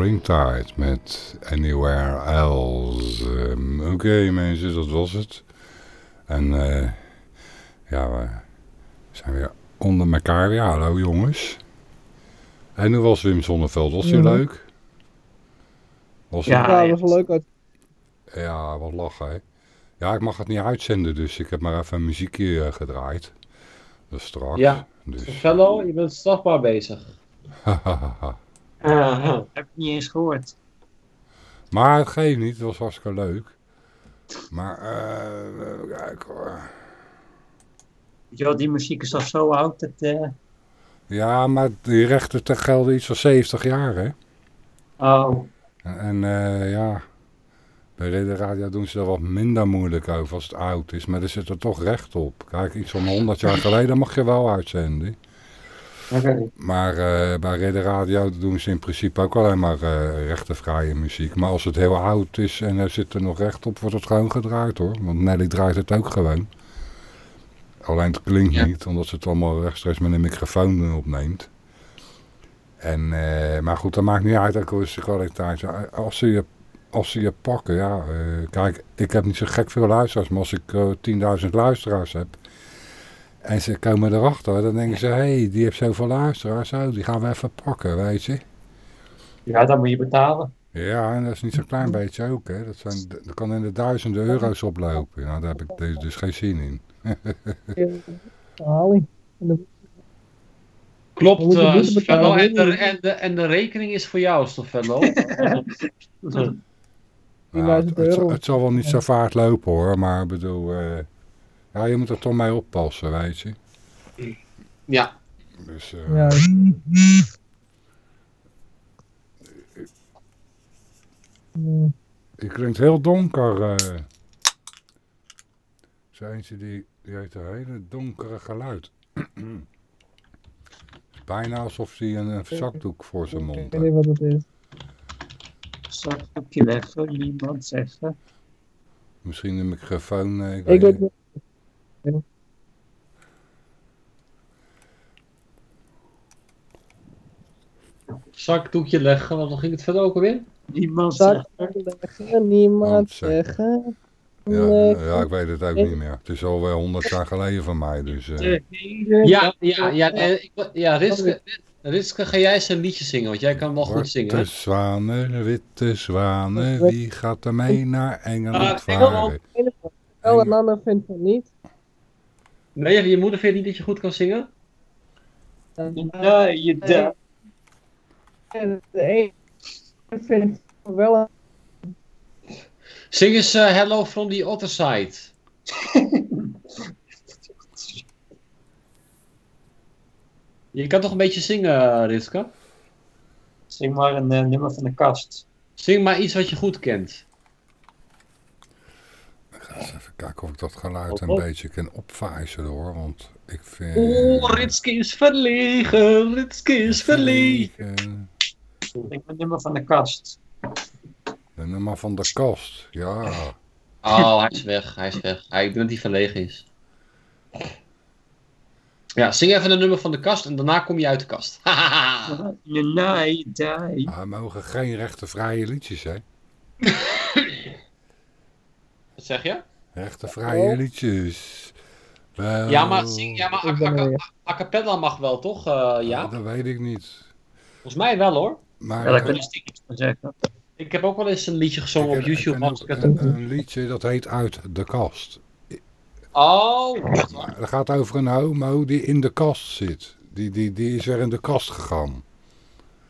Springtide met Anywhere Else. Ehm, Oké mensen, dat was het. En eh, ja, we zijn weer onder elkaar. Ja, hallo jongens. En hoe was Wim Zonneveld? Was hij Ja. leuk? Was Ja. hij- Ja, dat was wel leuk uit. ja, wat lachen hè. Ja, ik mag het niet uitzenden, dus ik heb maar even een muziekje eh, gedraaid. Dus straks. Ja. Dus. Fellow, je bent strafbaar bezig. Heb ik niet eens gehoord. Maar het geeft niet, het was hartstikke leuk. Maar, eh, even kijken hoor. Weet je wel, die muziek is al zo oud. Dat, eh, Ja, maar die rechten te gelden iets van 70 jaar, hè? oh, En, eh, ja, bij Reden Radio doen ze er wat minder moeilijk over als het oud is. Maar er zit er toch recht op. Kijk, iets van 100 jaar geleden mag je wel uitzenden. Maar eh, bij Ridder Radio doen ze in principe ook alleen maar eh rechtenvrije muziek. Maar als het heel oud is en er zit er nog recht op, wordt het gewoon gedraaid hoor. Want Nelly draait het ook gewoon. Alleen het klinkt Ja. niet, omdat ze het allemaal rechtstreeks met een microfoon opneemt. En, eh, maar goed, dat maakt niet uit ook hoe is de kwaliteit. Als ze je, als ze je pakken, ja. eh, kijk, ik heb niet zo gek veel luisteraars, maar als ik eh, 10.000 luisteraars heb... En ze komen erachter, dan denken ze, hé, hey, die heeft zoveel luisteraars, zo, die gaan we even pakken, weet je. Ja, dan moet je betalen. Ja, en dat is niet zo'n klein beetje ook, hè. Dat, zijn, dat kan in de duizenden euro's oplopen. Nou, daar heb ik dus- dus geen zin in. Klopt, eh, betalen. En de, en, de, en de rekening is voor jou, Stefano. Nou, het, 10.000 het, zal- euro. het zal wel niet zo vaart lopen, hoor. Maar ik bedoel, eh, ja, je moet er toch mee oppassen, weet je. ja. Dus, eh, Ja, Het klinkt heel donker. eh. Zo eentje die, die heeft een hele donkere geluid. Bijna alsof hij een, een zakdoek voor zijn Ik mond weet heeft. niet wat het is. Zakdoekje leggen, niemand zeggen. Misschien een microfoon. eh, ik Ik weet weet niet. Zakdoekje leggen, want dan ging het verder ook alweer. Niemand Zak zeggen. leggen, niemand Want zeggen. zeggen. Ja, leggen. ja, ik weet het ook niet meer. Het is alweer honderd jaar geleden van mij. Dus, eh, hele Ja, ja, ja, ik, ja Ritske, Ritske, ga jij eens een liedje zingen, want jij kan wel goed zingen. hè? zwanen, witte zwanen, wie gaat er mee naar Engeland Ah, varen? Wel een ander vindt van niet. Nee, je moeder vindt niet dat je goed kan zingen? Nee, je dag. En de een vindt wel Zing eens eh, Hello from the Other Side. Je kan toch een beetje zingen, Ritske? Zing maar een eh, nummer van de kast. Zing maar iets wat je goed kent. Ik ga eens even kijken of ik dat geluid een Oh, oh. beetje kan opvijzelen hoor. Want ik vind... Oeh, Ritske is verlegen, Ritske is verlegen. Zing een nummer van de kast. De nummer van de kast, ja. Oh, hij is weg, hij is weg. Hij, ik denk dat hij verlegen is. Ja, zing even een nummer van de kast en daarna kom je uit de kast. Hahaha. We mogen geen rechtenvrije liedjes, hè. Wat zeg je? Rechtenvrije Oh. liedjes. Wel, Ja, maar, zing, ja, maar a, Ik a- a- weer. a cappella mag wel, toch? eh, ja, Dat weet ik niet. volgens mij wel hoor. Maar Ja, ik- kunnen ze iets van zeggen. Ik heb ook wel eens een liedje ik gezongen ken- op YouTube. ik ook ik een, een liedje dat heet Uit de Kast. Oh, dat gaat over een homo die in de kast zit. Die, die, die is weer in de kast gegaan.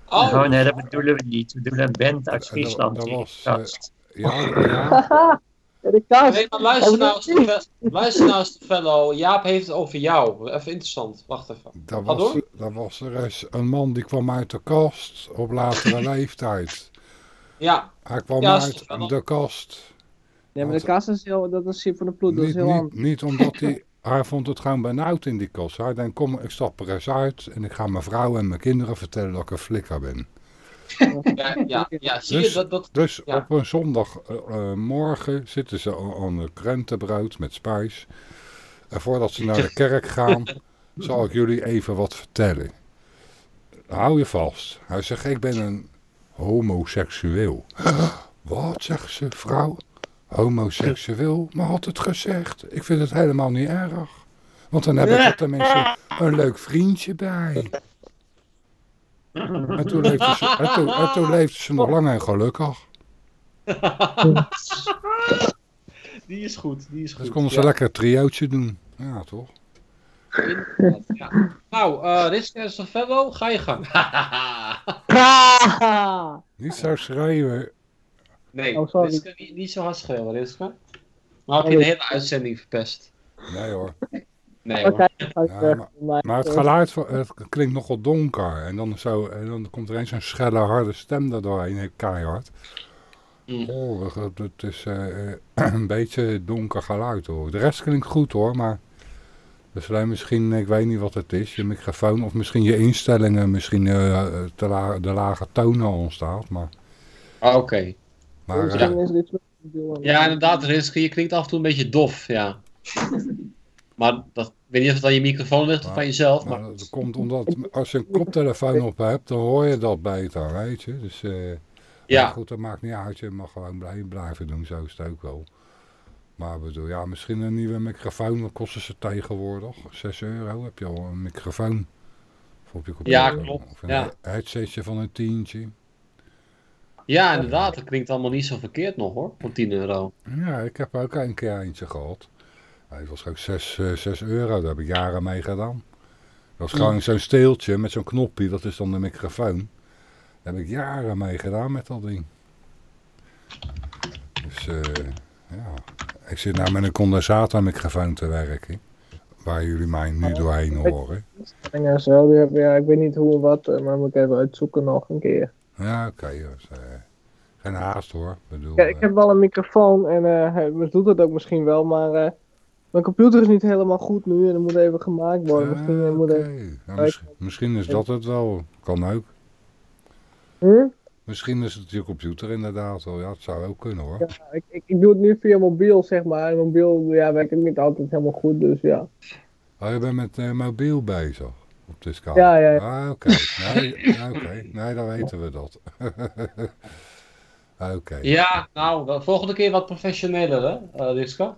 oh. Oh, nee, dat bedoelen we niet. We bedoelen een band uit Dat- Friesland. dat die was, kast. Ja, ja. De kaas. Nee, maar luister nou, Steve- luister nou, Stefano. Jaap heeft het over jou. Even interessant. Wacht even. Dat was, dat was er eens een man die kwam uit de kast op latere leeftijd. Ja, Hij kwam Ja, uit de kast. Nee, maar de kaas is heel, dat is van de dat is Niet, heel niet, niet omdat hij... Hij vond het gewoon benauwd in die kast. Hij denkt, kom, ik stap er eens uit en ik ga mijn vrouw en mijn kinderen vertellen dat ik een flikker ben. Ja, ja, ja. Zie je Dus- dat? dat Dus Ja. op een zondagmorgen zitten ze aan- aan een krentenbrood met spijs. En voordat ze naar de kerk gaan, zal ik jullie even wat vertellen. Hou je vast. Hij zegt, ik ben een homoseksueel. Wat, zegt ze, vrouw? Homoseksueel? Maar had het gezegd. Ik vind het helemaal niet erg. Want dan heb ik er tenminste een leuk vriendje bij. En toen leefde ze, en toen, en toen leefde ze nog lang en gelukkig. Die is goed, die is goed. Dus konden ze ja. lekker een triootje doen. Ja, toch? Ja. Nou, eh Ritske en Stefano, ga je gang. Niet zo schreeuwen. nee, Oh. Ritske, niet, niet zo hard schreeuwen, Ritske. Maar heb je de hele uitzending verpest. Nee hoor. Nee hoor. Ja, weg. maar- het geluid van, het klinkt nogal donker. En dan, zo, en dan komt er eens zo'n schelle, harde stem er doorheen. heel Keihard. Mm. Oh, het- het is eh, een beetje donker geluid hoor. De rest klinkt goed hoor, maar Dus alleen misschien, ik weet niet wat het is, je microfoon of misschien je instellingen, misschien eh, te la de lage toon al ontstaat. Maar, Ah, Oké. maar eh, bedoeling. Ja, inderdaad, je klinkt af en toe een beetje dof, ja. Maar dat, weet niet of het aan je microfoon ligt of aan jezelf, maar maar... dat komt omdat als je een koptelefoon op hebt, dan hoor je dat beter, weet je. Dus eh, Ja, goed, dat maakt niet uit, je mag gewoon blijven, blijven doen, zo is het ook wel. Maar bedoel, ja, misschien een nieuwe microfoon, wat kosten ze tegenwoordig? 6 euro, heb je al een microfoon voor op je computer? Ja, klopt, Of een ja. headsetje van een tientje. ja, inderdaad, dat klinkt allemaal niet zo verkeerd nog hoor, voor 10 euro. Ja, ik heb ook een keer eentje gehad. Hij was ook 6, eh, 6 euro, daar heb ik jaren mee gedaan. Dat was gewoon zo'n steeltje met zo'n knopje, dat is dan de microfoon. Daar heb ik jaren mee gedaan met dat ding. Dus eh, ja, ik zit nou met een condensatormicrofoon te werken. Waar jullie mij nu doorheen horen. En zo, ja, ik weet niet hoe en wat, eh, maar moet ik even uitzoeken nog een keer. Ja, oké. dus, eh, geen haast hoor. Ik bedoel, Ja, ik eh, heb wel een microfoon en eh, hij doet het ook misschien wel, maar eh, mijn computer is niet helemaal goed nu en dat moet even gemaakt worden. ah, Misschien, eh, moet even- Nou, mis- misschien is dat het wel. Kan ook. Hm? Misschien is het je computer inderdaad wel. Ja, het zou ook kunnen hoor. Ja, ik, ik, ik doe het nu via mobiel, zeg maar. En mobiel ja, werkt het niet altijd helemaal goed, dus ja. Oh, je bent met eh, mobiel bezig op kanaal? Ja, ja, ja. Ah, oké. Nee, ja, oké. nee, dan weten we dat. oké. Ja, nou, volgende keer wat professioneler hè, Rinske?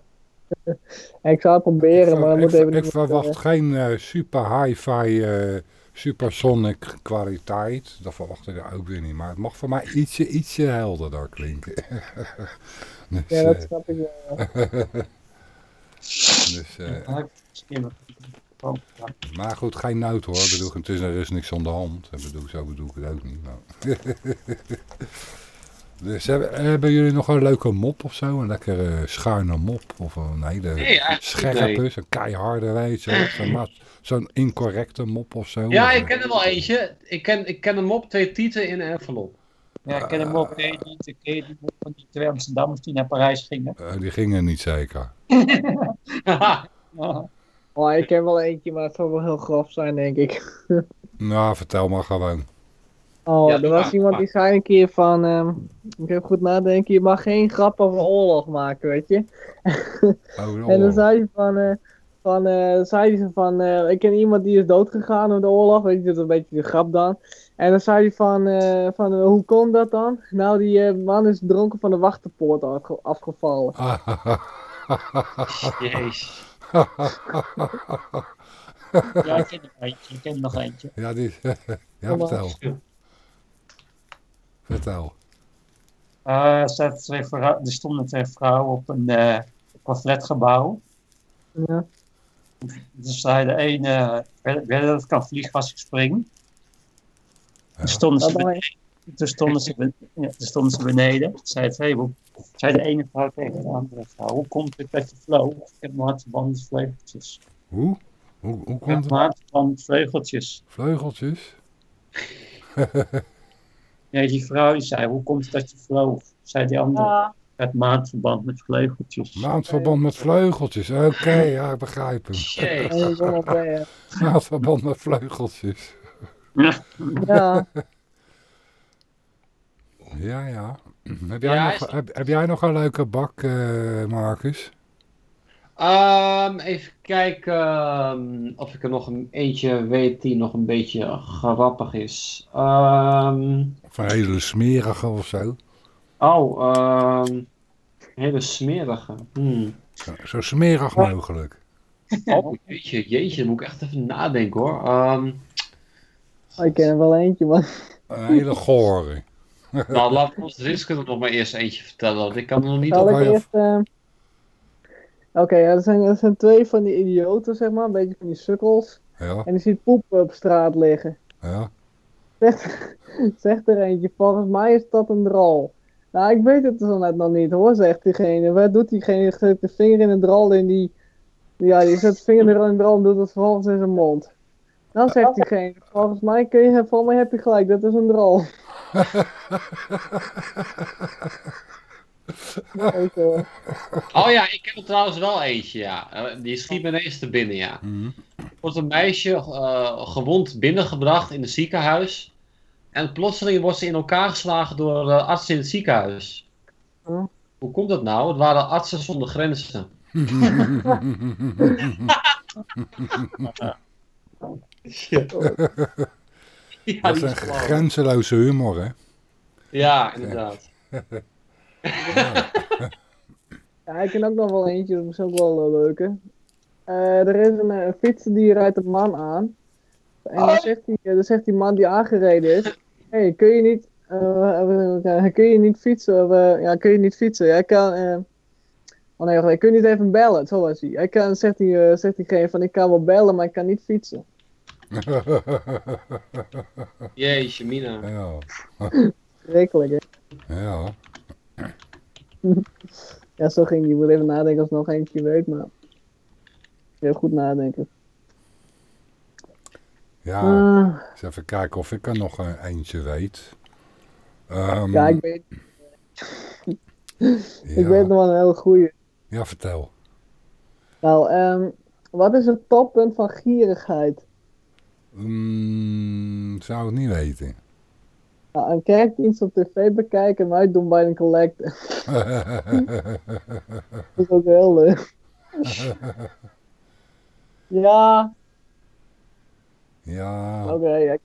Ik zou het proberen, maar dan ik, moet ver- even... ik verwacht geen eh, super hi-fi, eh, supersonic kwaliteit. Dat verwacht ik ook weer niet. Maar het mag voor mij ietsje, ietsje helderder klinken. dus, Ja, dat eh, snap ik wel. dus. Oh, maar goed, geen nood hoor. Ik bedoel, het is, er is niks aan de hand. Ik bedoel, zo bedoel ik het ook niet. maar- dus hebben, hebben jullie nog een leuke mop of zo? Een lekkere schuine mop? Of een hele Nee, scherpe, niet, zo'n keiharde, weet je? Zo'n incorrecte mop of zo? Ja, Of, ik ken er wel eentje. Ik ken, ik ken hem op, twee tieten in een envelop. Ja, ik ken hem ook. Niet? Ken die boek van die twee Amsterdammers die naar Parijs gingen? eh, die gingen niet zeker. Oh, ik ken wel eentje, maar het zal wel heel grof zijn, denk ik. Nou, vertel maar gewoon. Oh, Ja, er was iemand die zei een keer van, ehm, ik heb goed nadenken, je mag geen grap over oorlog maken, weet je. Oh, En dan zei hij van, eh, van, eh, zei hij van, eh, ik ken iemand die is doodgegaan door de oorlog, weet je, dat is een beetje de grap dan. En dan zei hij van, eh, van hoe kon dat dan? Nou, die man is dronken van de wachterpoort afge- afgevallen. Jezus. ja, ik ken nog eentje. Ik ken nog eentje. ja, die... ja, vertel. Vertel. Eh, er, twee er stonden twee vrouwen op een, eh, op een flatgebouw. Ja. Dus zei de ene, wil je dat ik kan vliegen als ik spring? Ja. Toen stonden ze beneden. Toen stonden ze, ja, toen stonden ze beneden. Zei, het, hey, hoe, zei de ene vrouw tegen de andere vrouw, hoe komt het dat je vloog? Ik heb vleugeltjes. Hoe? Hoe, hoe Ik komt heb het? maatverband vleugeltjes. Vleugeltjes? Ja, die vrouw die zei, hoe komt het dat je vloog? Zei die andere, het maatverband met vleugeltjes. Maandverband met vleugeltjes. Oké, ja, ik begrijp hem. Maandverband met vleugeltjes. ja, Ja, ja. Heb jij, Ja, nog, heb, heb jij nog een leuke bak, eh, Marcus? Ehm, even kijken ehm, of ik er nog een eentje weet die nog een beetje grappig is. Ehm, Of een hele smerige of zo? oh, ehm, hele smerige. Hmm. Zo, zo smerig mogelijk. Oh, jeetje, jeetje, dan moet ik echt even nadenken hoor. Ehm, ik ken er wel eentje, maar Een hele gore. nou, laat ons Rinske er nog maar eerst eentje vertellen, want ik kan er nog niet zal op. eerst... eh, Oké, ja, er, zijn, er zijn twee van die idioten, zeg maar, een beetje van die sukkels. Ja, En die ziet poep op straat liggen. ja. Zegt, zegt er eentje, volgens mij is dat een drol. Nou, ik weet het zo net nog niet hoor, zegt diegene. Wat doet diegene? Zet de vinger in een drol en die... Ja, die zet de vinger in een drol en doet het vervolgens in zijn mond. Dan zegt diegene, volgens mij, kun je, volgens mij heb je gelijk, dat is een drol. Ook, Oh ja, ik heb er trouwens wel eentje, ja. Eh, Die schiet me ineens te binnen, ja. Mhm. Er wordt een meisje eh, gewond binnengebracht in het ziekenhuis. En plotseling wordt ze in elkaar geslagen door eh, artsen in het ziekenhuis. Hoe komt dat nou? Het waren artsen zonder grenzen. Ja, Dat is een grenzeloze humor, hè? Ja, inderdaad. Ja, ik ken ook nog wel eentje, dat is ook wel een leuke. Eh, er is een, eh, fietser die rijdt een man aan. En dan zegt, die, dan zegt die man die aangereden is: Hé, hey, kun je niet. eh, eh, kun je niet fietsen? Eh, ja, kun je niet fietsen? Jij kan. eh, oh nee, wacht, kun je niet even bellen? Zo was hij. Hij kan, zegt, hij, eh, zegt diegene van: Ik kan wel bellen, maar ik kan niet fietsen. Jeetje, Mina. ja, Schrikkelijk, hè? ja. Ja, zo ging die. Ik moet even nadenken als ik nog eentje weet, maar. Heel goed nadenken. Ja, Ah, eens even kijken of ik er nog een eentje weet. Ehm, ja, ik weet, ik ja. weet nog wel een hele goeie. Ja, vertel. Nou, ehm, wat is het toppunt van gierigheid? Mm, zou ik niet weten. Nou, een kerkdienst op tv bekijken en uitdoen bij een collecte. Dat is ook heel leuk. Ja, ja, oké. ja.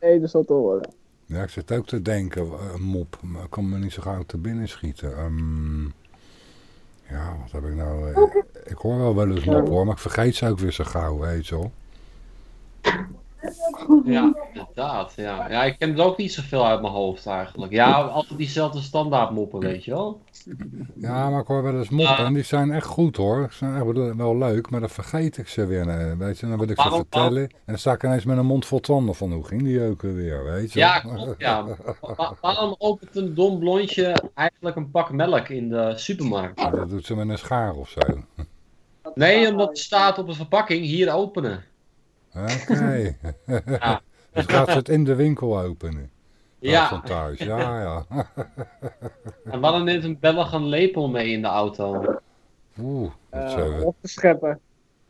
Nee, dat zal te horen. ja, ik zit ook te denken, eh, een mop, maar ik kan me niet zo gauw te binnen schieten. Ehm, ja, wat heb ik nou... eh, ik hoor wel wel eens mop hoor, maar ik vergeet ze ook weer zo gauw, weet je wel. Ja, inderdaad. Ja. ja, ik ken er ook niet zoveel uit mijn hoofd eigenlijk. Ja, altijd diezelfde standaard moppen, weet je wel. Ja, maar ik hoor wel eens moppen en die zijn echt goed hoor. Ze zijn echt wel- leuk, maar dan vergeet ik ze weer. eh, Weet je, dan wil ik ze Waarom- vertellen. En dan sta ik ineens met een mond vol tanden van hoe ging die ook weer, weet je. Ja, klopt, ja. Wa- wa- waarom opent een dom blondje eigenlijk een pak melk in de supermarkt? Dat doet ze met een schaar of zo. Nee, omdat het staat op de verpakking, hier openen. Oké. Ja. dus gaat ze het in de winkel openen. Ja. Van thuis, ja, ja. en waarom neemt een Belg een lepel mee in de auto? Oeh, dat Eh, zo. op te scheppen.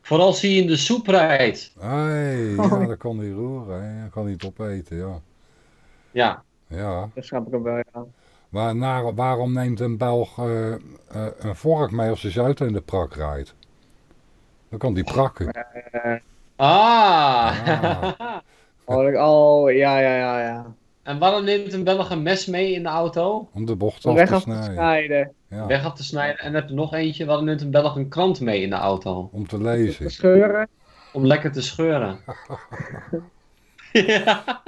Vooral als hij in de soep rijdt. Hey, ja, dat kan hij roeren, hè. Dat kan hij het opeten, ja. Ja, Ja, Dat snap ik hem wel, ja. maar naar, waarom neemt een Belg eh, eh, een vork mee als hij auto in de prak rijdt? Dan kan die prakken. Ah! Ah. Oh, oh, ja, ja, ja, ja. en waarom neemt een Belg een mes mee in de auto? Om de bocht Om af weg te af te snijden. snijden. Ja, Weg af te snijden. En heb je nog eentje, waarom neemt een Belg een krant mee in de auto? om te Te lezen. scheuren. Om lekker te scheuren. ja.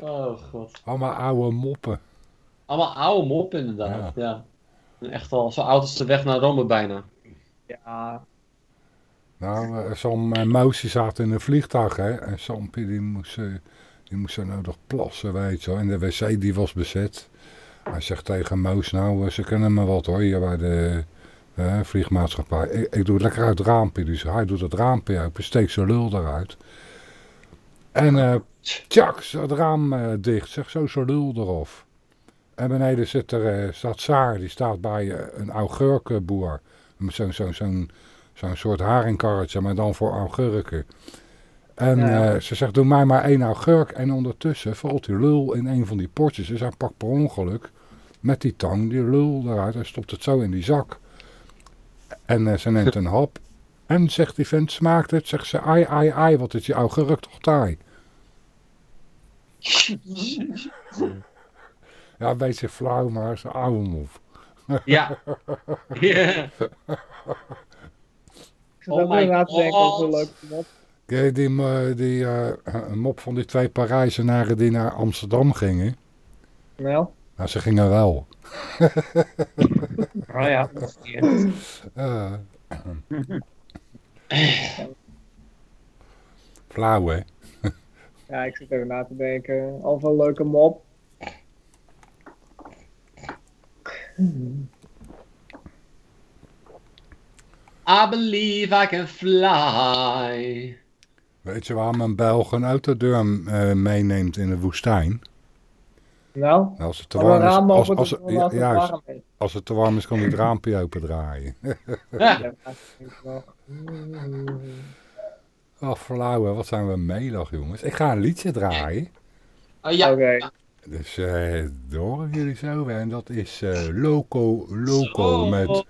Oh god. Allemaal oude moppen. Allemaal oude mop inderdaad, ja. Echt al zo oud als de weg naar Rome bijna. Ja. Nou, eh, Sam en Moos die zaten in een vliegtuig, hè. En Sampie die moest, eh, die moest zo nodig plassen, weet je. En de wc die was bezet. Hij zegt tegen Moos, nou, eh, ze kennen me wat hoor, hier bij de eh, vliegmaatschappij. Ik, doe het lekker uit het raampje. Dus hij doet het raampje open, steekt zijn lul eruit. En eh tjak, het raam eh, dicht, zeg zo zijn lul eraf. En beneden zit er, eh, staat Saar, die staat bij eh, een augurkenboer. Zo'n zo'n zo'n zo'n soort haringkarretje, maar dan voor augurken. En Ja. eh, ze zegt, doe mij maar één augurk. En ondertussen valt die lul in een van die potjes. Dus hij pakt per ongeluk met die tang die lul eruit en stopt het zo in die zak. En eh, ze neemt een hap. En zegt die vent, smaakt het? Zegt ze, ai, ai, ai, wat is die augurk toch taai. Ja, een beetje flauw, maar ze oude. Ja. Ja. Ik zit Oh ook na te denken over God. een leuke mop. Je die, mop van die twee Parijzenaren die naar Amsterdam gingen? Nou, Nou, ze gingen wel. Oh ja, omgekeerd. Eh. Flauw, hè? ja, ik zit even na te denken over een leuke mop. I believe I can fly. Weet je waarom een Belg een autodeur eh, meeneemt in de woestijn? Nou, als het te warm is, als, als, doen ja, als het juist, warm is. als het te warm is, kan je het raampje open draaien. Ja. Oh, flauwe, wat zijn we melig, jongens. Ik ga een liedje draaien. Oh, ja. Oké. Dus eh horen jullie zo. En dat is eh, Loco Loco met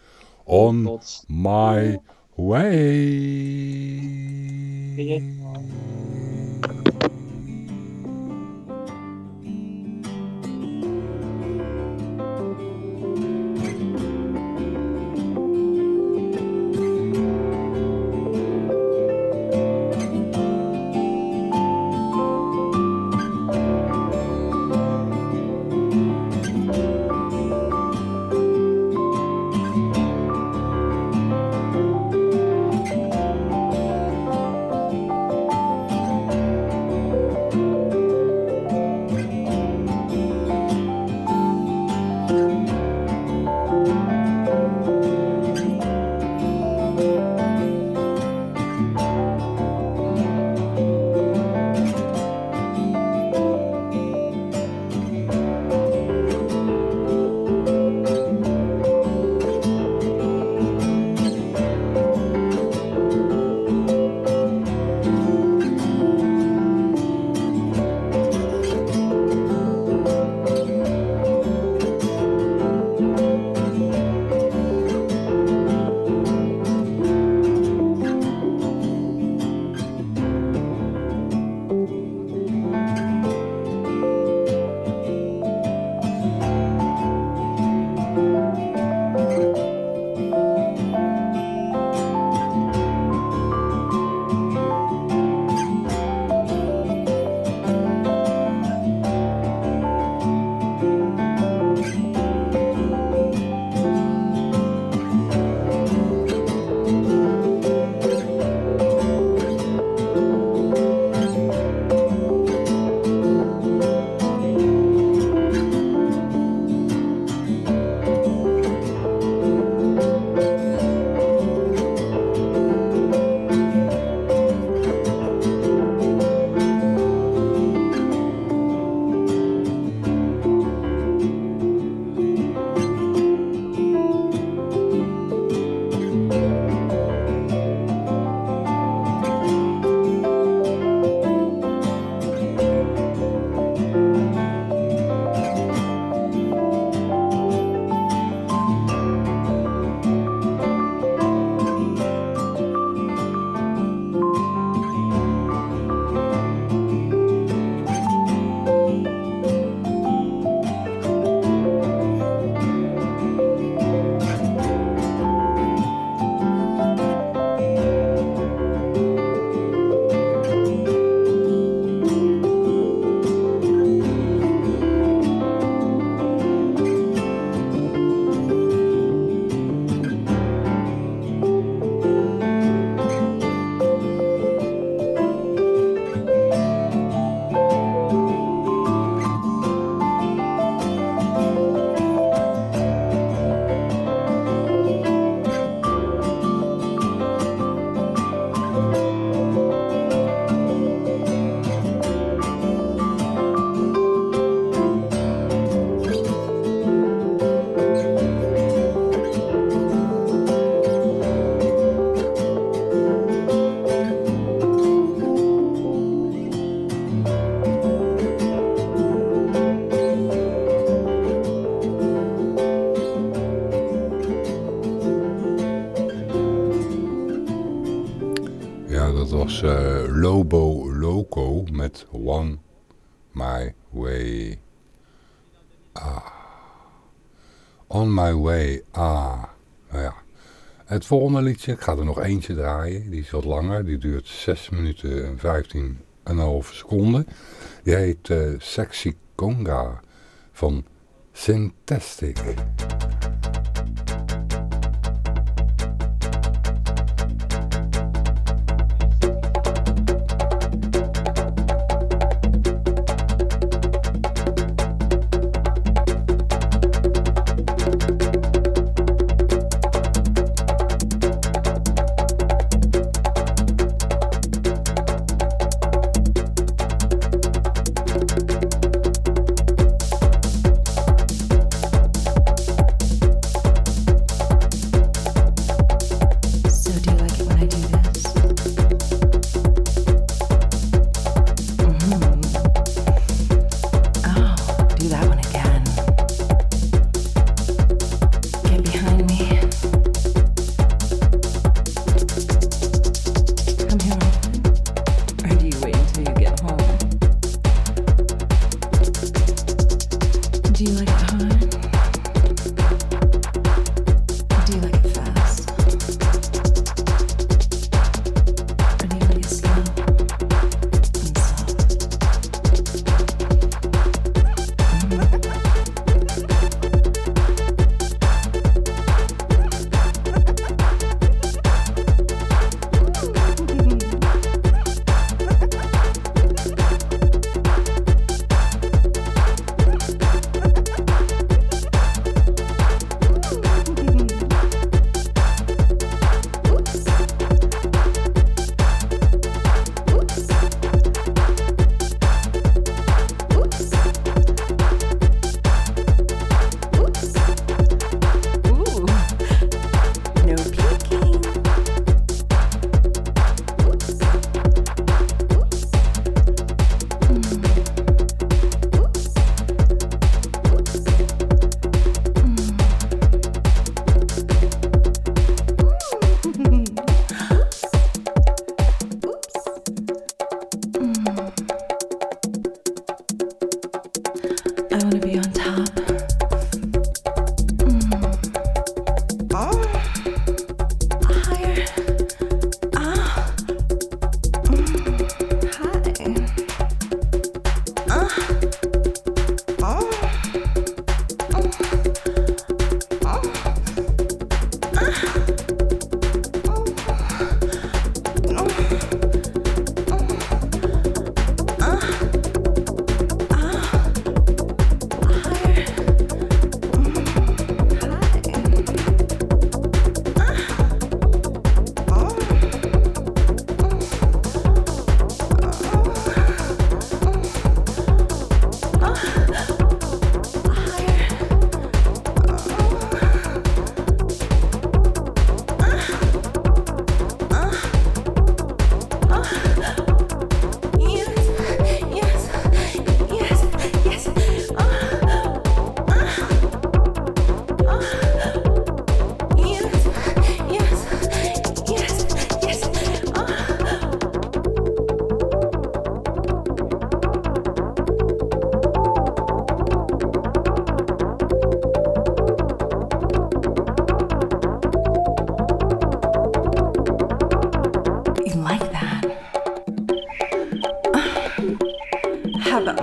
On My Way. Het volgende liedje, ik ga er nog eentje draaien. Die is wat langer. Die duurt 6 minuten en 15 en half seconden. Die heet eh, Sexy Conga van Syntastic.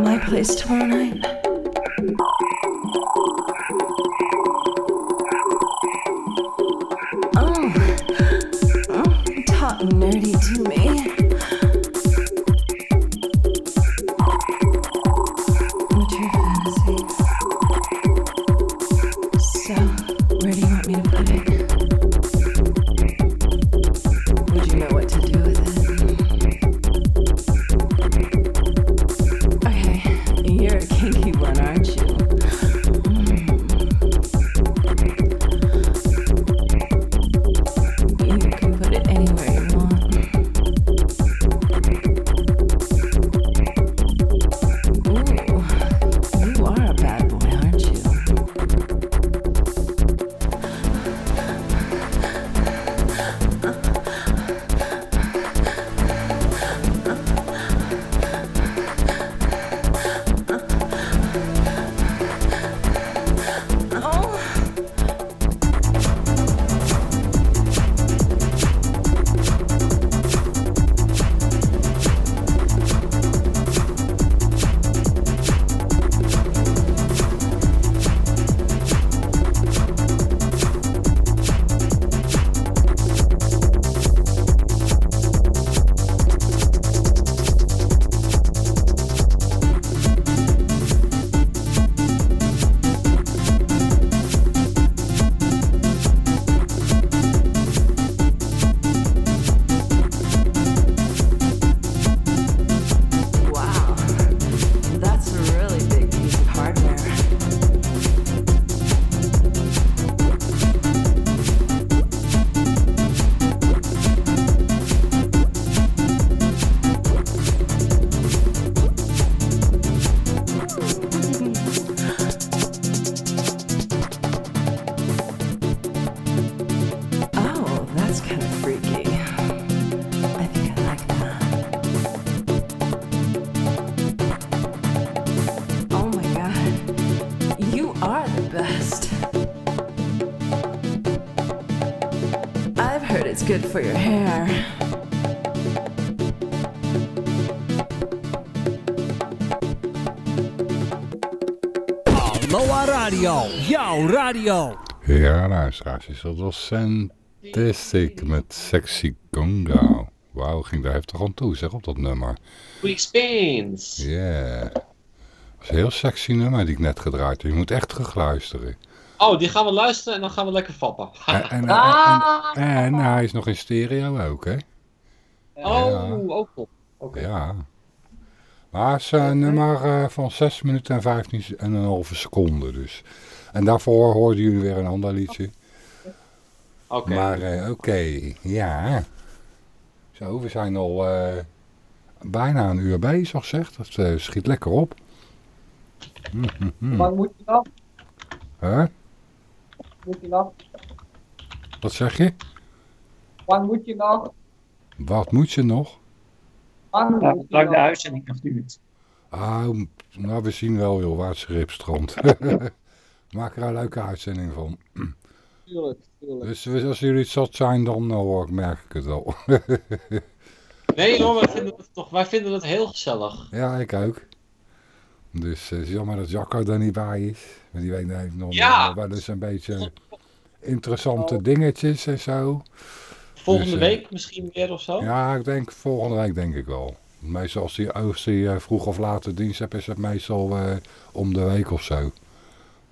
My place tomorrow night? Oh, oh talk nerdy to me. Jouw radio. Ja, luisteraars, is dat was Fantastic met Sexy Congo. Wauw, ging daar heftig aan toe, zeg, op dat nummer. Quick spins. Yeah. Dat was een heel sexy nummer die ik net gedraaid heb. Je moet echt terug luisteren. Oh, die gaan we luisteren en dan gaan we lekker fappen. En, en, en, en hij is nog in stereo ook, hè? Oh, ook top. Oké. Ja. Maar het is een nummer eh, van 6 minuten en 15 en een halve seconde dus. En daarvoor hoorden jullie weer een ander liedje. Oké. Maar eh, oké, ja. Zo, we zijn al eh, bijna een uur bezig, zeg. Dat eh, schiet lekker op. Wat moet je nog? Huh? Moet je nog? Wat zeg je? Wat moet je nog? Wat moet je nog? Lang de nog? uitzending nog duurt. Ah, nou, we zien wel joh, waar het schip strandt. Maak er een leuke uitzending van. Tuurlijk, tuurlijk. Dus als jullie het zat zijn, dan eh, hoor ik, merk ik het wel. Nee hoor, wij vinden het, toch, wij vinden het heel gezellig. ja, ik ook. Dus het is jammer dat Jacco er niet bij is. Want die weet heeft nog Ja. wel eens een beetje interessante dingetjes en zo. Volgende Dus, eh, week misschien weer of zo? Ja, ik denk volgende week denk ik wel. Meestal als hij, als eh, vroeg of laat de dienst hebt, is het meestal eh, om de week of zo.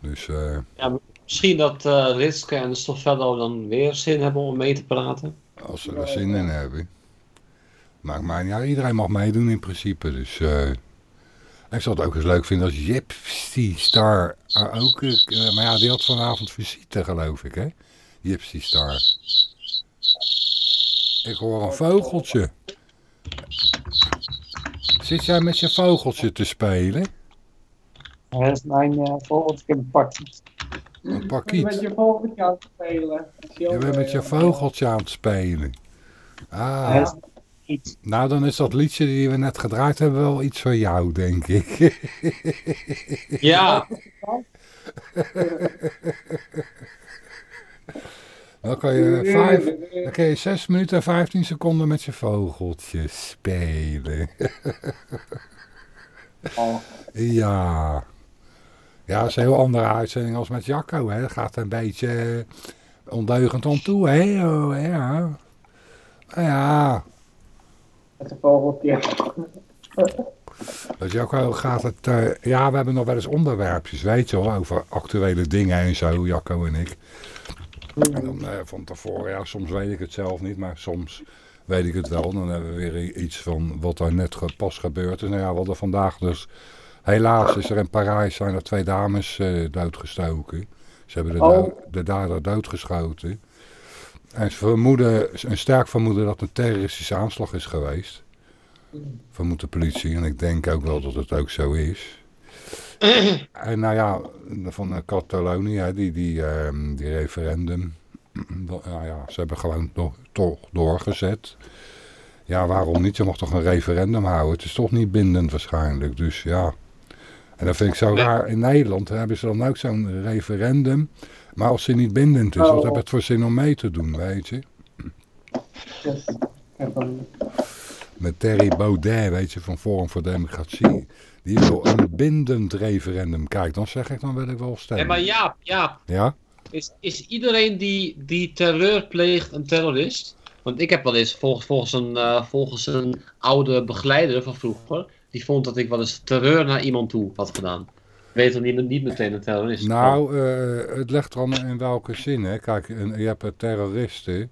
Dus eh, Ja, misschien dat eh Ritske en Stoffello dan weer zin hebben om mee te praten. als ze er zin in hebben. Maakt mij niet uit. Iedereen mag meedoen in principe. Dus eh, ik zou het ook eens leuk vinden als Gypsy Star ook... maar ja, die had vanavond visite geloof ik hè. Gypsy Star. Ik hoor een vogeltje. Zit jij met je vogeltje te spelen? Dat is mijn uh, volgende keer een pakje. Een Met pakiet. je vogeltje aan het spelen. Je bent met je vogeltje aan het spelen. Ah, Dat is iets. nou dan is dat liedje die we net gedraaid hebben wel iets voor jou, denk ik. Ja, Dan kan je, vijf, dan kan je 6 minuten en 15 seconden met je vogeltje spelen. Oh. Ja. Ja, dat is een heel andere uitzending als met Jacco. Hè. Dat gaat een beetje eh, ondeugend aan toe. Hè. Oh, ja. Ja. Met een vogeltje. Dus Jacco gaat het... eh, ja, we hebben nog wel eens onderwerpjes, weet je wel, over actuele dingen en zo, Jacco en ik. En dan eh, van tevoren, ja, soms weet ik het zelf niet, maar soms weet ik het wel. Dan hebben we weer iets van wat er net pas gebeurd is. Nou ja, we hadden vandaag dus... Helaas is er in Parijs zijn er twee dames eh, doodgestoken. Ze hebben de, Oh. de dader doodgeschoten. En ze vermoeden, een sterk vermoeden dat het een terroristische aanslag is geweest. Vermoedt de politie. En ik denk ook wel dat het ook zo is. En nou ja, van eh, Catalonië, die, die, ehm, die referendum. Nou ja, ze hebben gewoon toch, toch doorgezet. Ja, waarom niet? Je mag toch een referendum houden? Het is toch niet bindend waarschijnlijk. Dus ja. En dat vind ik zo raar. In Nederland hebben ze dan ook zo'n referendum. Maar als het niet bindend is, wat Oh. heb het voor zin om mee te doen, weet je? Met Terry Baudet, weet je, van Forum voor Democratie. Die wil een bindend referendum. Kijk, dan zeg ik, dan wil ik wel nee, stemmen. maar Jaap, Jaap Ja? is, is iedereen die, die terreur pleegt een terrorist? Want ik heb wel eens volgens, volgens, een, eh, volgens een oude begeleider van vroeger, die vond dat ik wel eens terreur naar iemand toe had gedaan. Weet toch niet, niet meteen een terrorist? Nou, eh, het legt er aan in welke zin. Hè? Kijk, een- je hebt terroristen.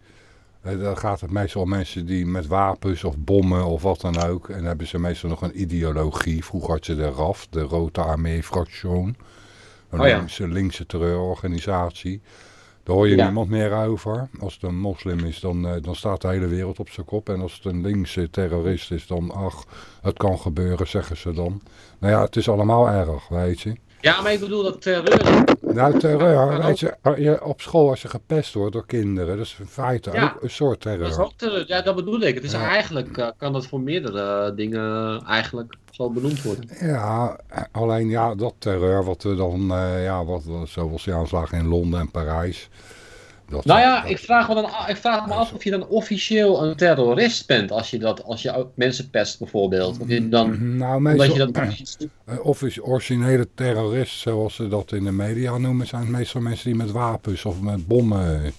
eh, dan gaat het meestal om mensen die met wapens of bommen of wat dan ook. En dan hebben ze meestal nog een ideologie. Vroeger had je de RAF, de Rota Armee Fraktion. Een Oh ja. linkse, linkse terreurorganisatie. Daar hoor je Ja. niemand meer over. Als het een moslim is, dan, eh, dan staat de hele wereld op zijn kop. En als het een linkse terrorist is, dan ach, het kan gebeuren, zeggen ze dan. Nou ja, het is allemaal erg, weet je. Ja, maar ik bedoel dat terreur. Nou, terreur, weet je, op school als je gepest wordt door kinderen, dat is in feite Ja. ook een soort Dat is terreur. ook terreur. Ja, dat bedoel ik. Het is Ja. eigenlijk, eh, kan dat voor meerdere dingen eigenlijk zo benoemd worden. Ja, alleen ja, dat terreur wat we dan, eh, ja, wat, wat- zoals die aanslagen in Londen en Parijs. Dat, Nou ja, dat- ik vraag, me dan, ik vraag me af of je dan officieel een terrorist bent als je, dat, als je mensen pest bijvoorbeeld. Of je dan, nou, omdat meestal, je dat... eh, of is originele terrorist, zoals ze dat in de media noemen, zijn het meestal mensen die met wapens of met bommen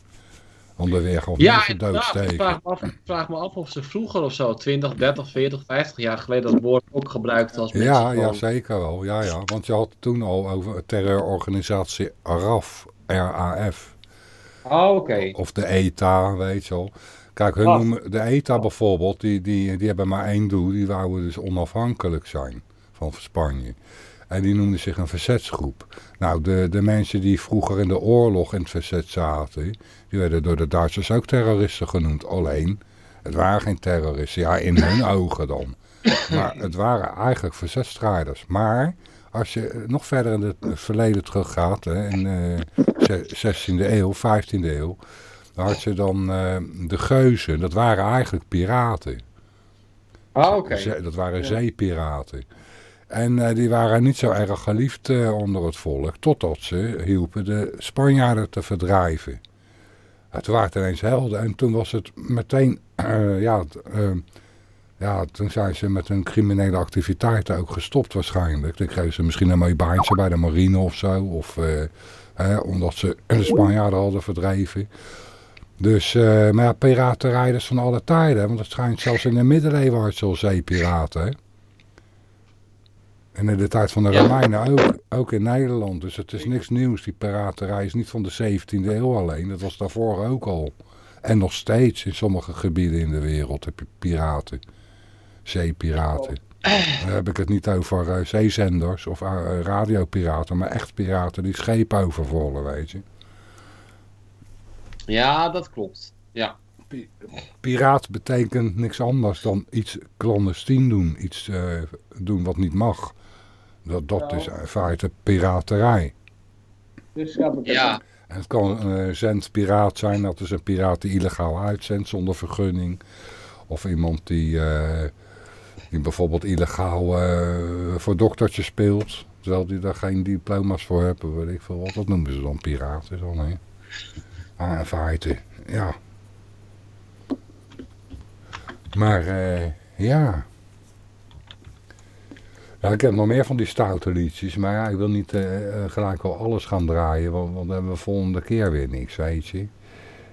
onderweg of Ja, mensen. Ik doodsteken. vraag, me af, ik vraag me af of ze vroeger of zo, 20, 30, 40, 50 jaar geleden, dat woord ook gebruikten als mensen Ja, ja, zeker wel. Ja, ja. Want je had toen al over een terreurorganisatie RAF, RAF. Oh, oké. Of de ETA, weet je wel. Kijk, hun noemen, de ETA bijvoorbeeld, die, die, die hebben maar één doel. Die wouden dus onafhankelijk zijn van Spanje. En die noemden zich een verzetsgroep. Nou, de, de mensen die vroeger in de oorlog in het verzet zaten... die werden door de Duitsers ook terroristen genoemd. Alleen, het waren geen terroristen. Ja, in hun ogen dan. Maar het waren eigenlijk verzetstrijders. Maar als je nog verder in het verleden teruggaat... Hè, in de 16e eeuw, 15e eeuw... dan had je dan eh, de geuzen. Dat waren eigenlijk piraten. Ah, oké. Dat waren zeepiraten. En eh, die waren niet zo erg geliefd eh, onder het volk, totdat ze hielpen de Spanjaarden te verdrijven. Het waren ineens helden en toen was het meteen, eh, ja, eh, ja, toen zijn ze met hun criminele activiteiten ook gestopt waarschijnlijk. Dan kregen ze misschien een mooi baantje bij de marine of zo, of eh, hè, omdat ze de Spanjaarden hadden verdreven. Dus, eh, maar ja, piraterijders van alle tijden, want het schijnt zelfs in de middeleeuwen had je al zeepiraten, hè. En in de tijd van de. Romeinen ook, ook in Nederland. Dus het is niks nieuws. Die piraterij is niet van de 17e eeuw alleen. Dat was daarvoor ook al. En nog steeds in sommige gebieden in de wereld heb je piraten. Zeepiraten. Dan heb ik het niet over eh, zeezenders of eh, radiopiraten. Maar echt piraten die schepen overvallen, weet je. Ja, dat klopt. Ja. Piraat betekent niks anders dan iets clandestien doen. Iets eh, doen wat niet mag. Dat, dat is in feite piraterij. Dus het. Ja. En het kan een zendpiraat zijn, dat is een piraat die illegaal uitzendt zonder vergunning. Of iemand die, die bijvoorbeeld illegaal eh, voor doktertje speelt. Terwijl die daar geen diploma's voor hebben, weet ik veel wat. Dat noemen ze dan piraten dan, hè. Maar in feite, ja. Maar, eh, ja. Ik heb nog meer van die stoute liedjes, maar ja, ik wil niet eh, eh, gelijk al alles gaan draaien, want, want dan hebben we volgende keer weer niks, weet je.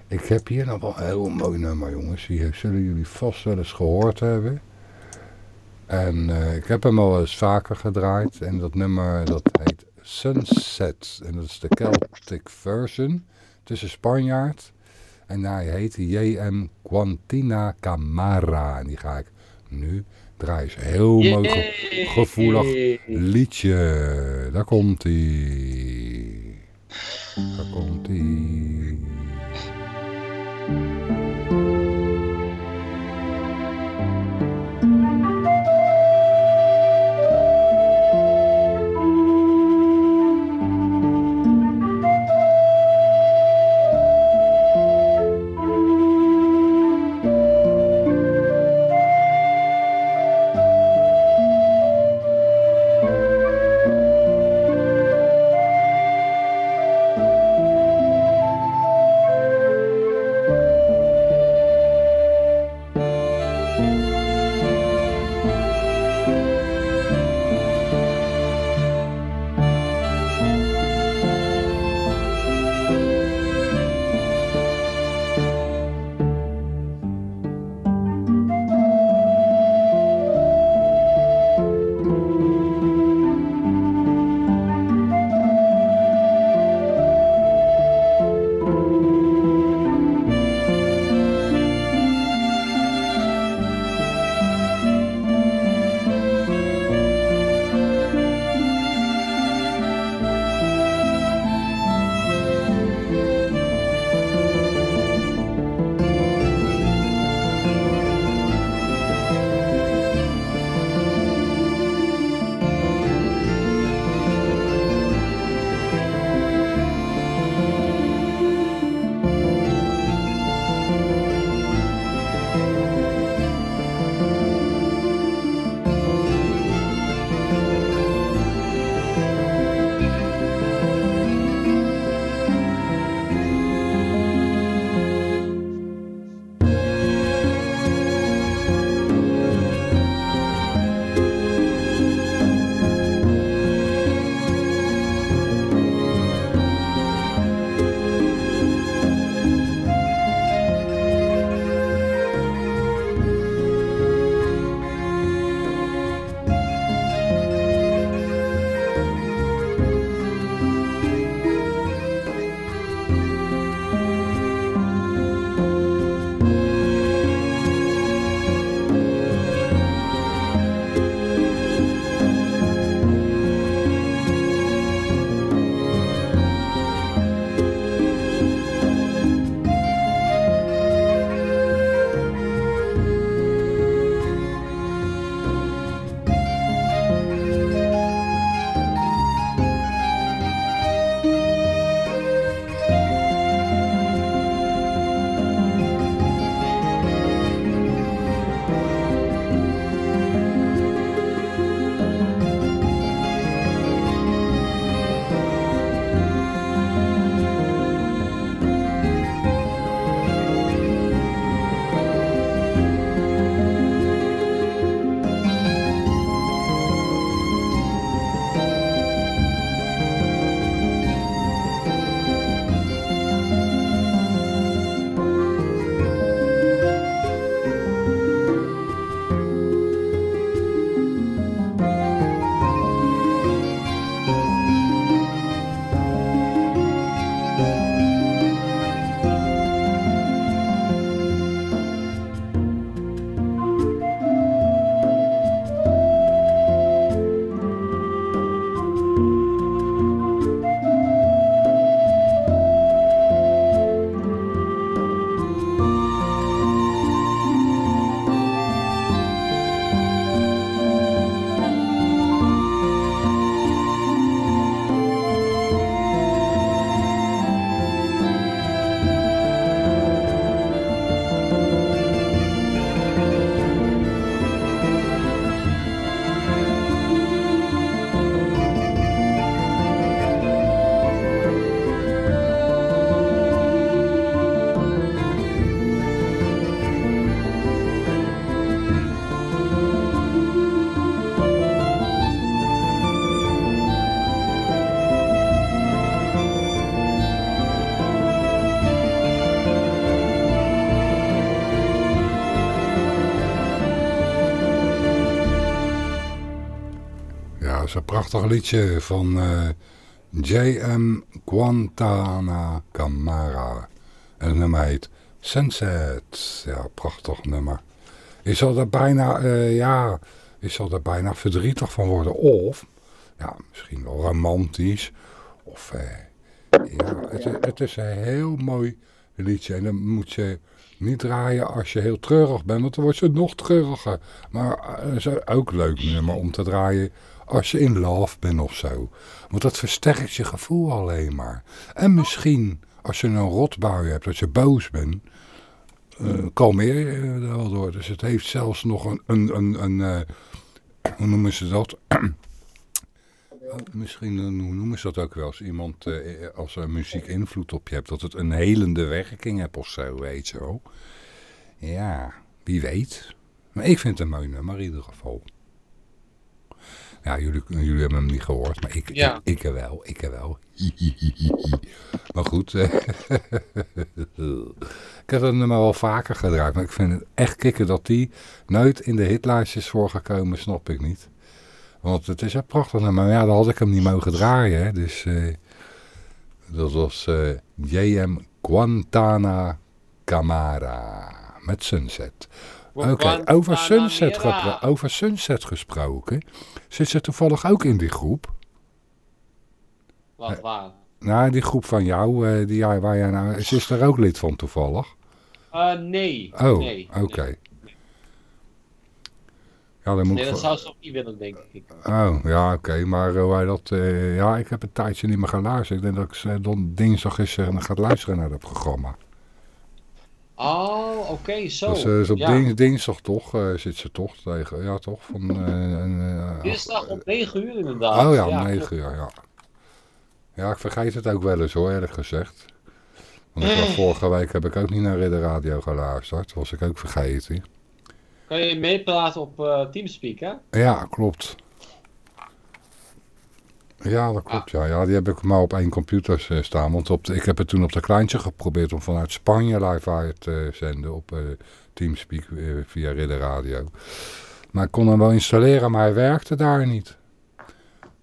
Ik heb hier nog wel een heel mooi nummer, jongens. Die zullen jullie vast wel eens gehoord hebben. En eh, ik heb hem al eens vaker gedraaid. En dat nummer, dat heet Sunset. En dat is de Celtic version. Het is een Spanjaard. En hij heet J.M. Quantina Camara. En die ga ik nu draaien. Is een heel mooi ge- Yay! gevoelig liedje. Daar komt hij. Daar komt hij. Prachtig liedje van eh, J.M. Guantana Camara. En het nummer heet Sunset. Ja, prachtig nummer. Je zal er bijna, eh, ja, je zal er bijna verdrietig van worden. Of, ja, misschien wel romantisch. Of, eh, ja, het, het is een heel mooi liedje. En dan moet je niet draaien als je heel treurig bent, want dan wordt ze nog treuriger. Maar het is ook leuk nummer om te draaien als je in love bent of zo. Want dat versterkt je gevoel alleen maar. En misschien als je een rotbui hebt, als je boos bent, eh kalmeer je er wel door. Dus het heeft zelfs nog een, een, een, een eh, hoe noemen ze dat? Misschien, een- hoe noemen ze dat ook wel, als iemand, eh, als er muziek invloed op je hebt, dat het een helende werking hebt of zo, weet je wel. Ja, wie weet. Maar ik vind het een mooi nummer in ieder geval. Ja, jullie, jullie hebben hem niet gehoord, maar ik, Ja. ik, ik wel, ik wel. maar goed, eh, ik heb het nummer wel vaker gedraaid, maar ik vind het echt kicken dat die nooit in de hitlijstjes voorgekomen, snap ik niet. Want het is een prachtig nummer, maar ja, dan had ik hem niet mogen draaien, hè. dus eh, dat was eh, JM Guantana Camara met Sunset. Oké, over, Sunset over Sunset gesproken. Zit ze toevallig ook in die groep? Wat waar? Nou, die groep van jou, eh, die, waar jij nou... Ze is er ook lid van toevallig? Eh, nee. Oh, nee. oké. Ja, dan moet Nee, dat zou ze ook niet willen, denk ik. Oh, ja, oké. Maar eh, hij dat... eh, ja, ik heb een tijdje niet meer gaan luisteren. Ik denk dat ik eh, dan dinsdag eens eh, ga luisteren naar dat programma. Oh, oké, zo. Dat is, eh, is op ja. dins- dinsdag toch, eh, zit ze toch tegen... Ja, toch? Van, eh, Dinsdag om 9 uur inderdaad. Oh ja, om klopt. 9 uur, ja. Ja, ik vergeet het ook wel eens hoor, eerlijk gezegd. Want ik vorige week heb ik ook niet naar Ridder Radio geluisterd. was ik ook vergeten. Kan je meepraten op Teamspeak, hè? Ja, klopt. Ja, dat klopt. Ja. ja, die heb ik maar op één computer eh, staan. Want op de- ik heb het toen op de kleintje geprobeerd om vanuit Spanje live uit te zenden op eh, Teamspeak eh, via Ridder Radio. Maar ik kon hem wel installeren, maar hij werkte daar niet.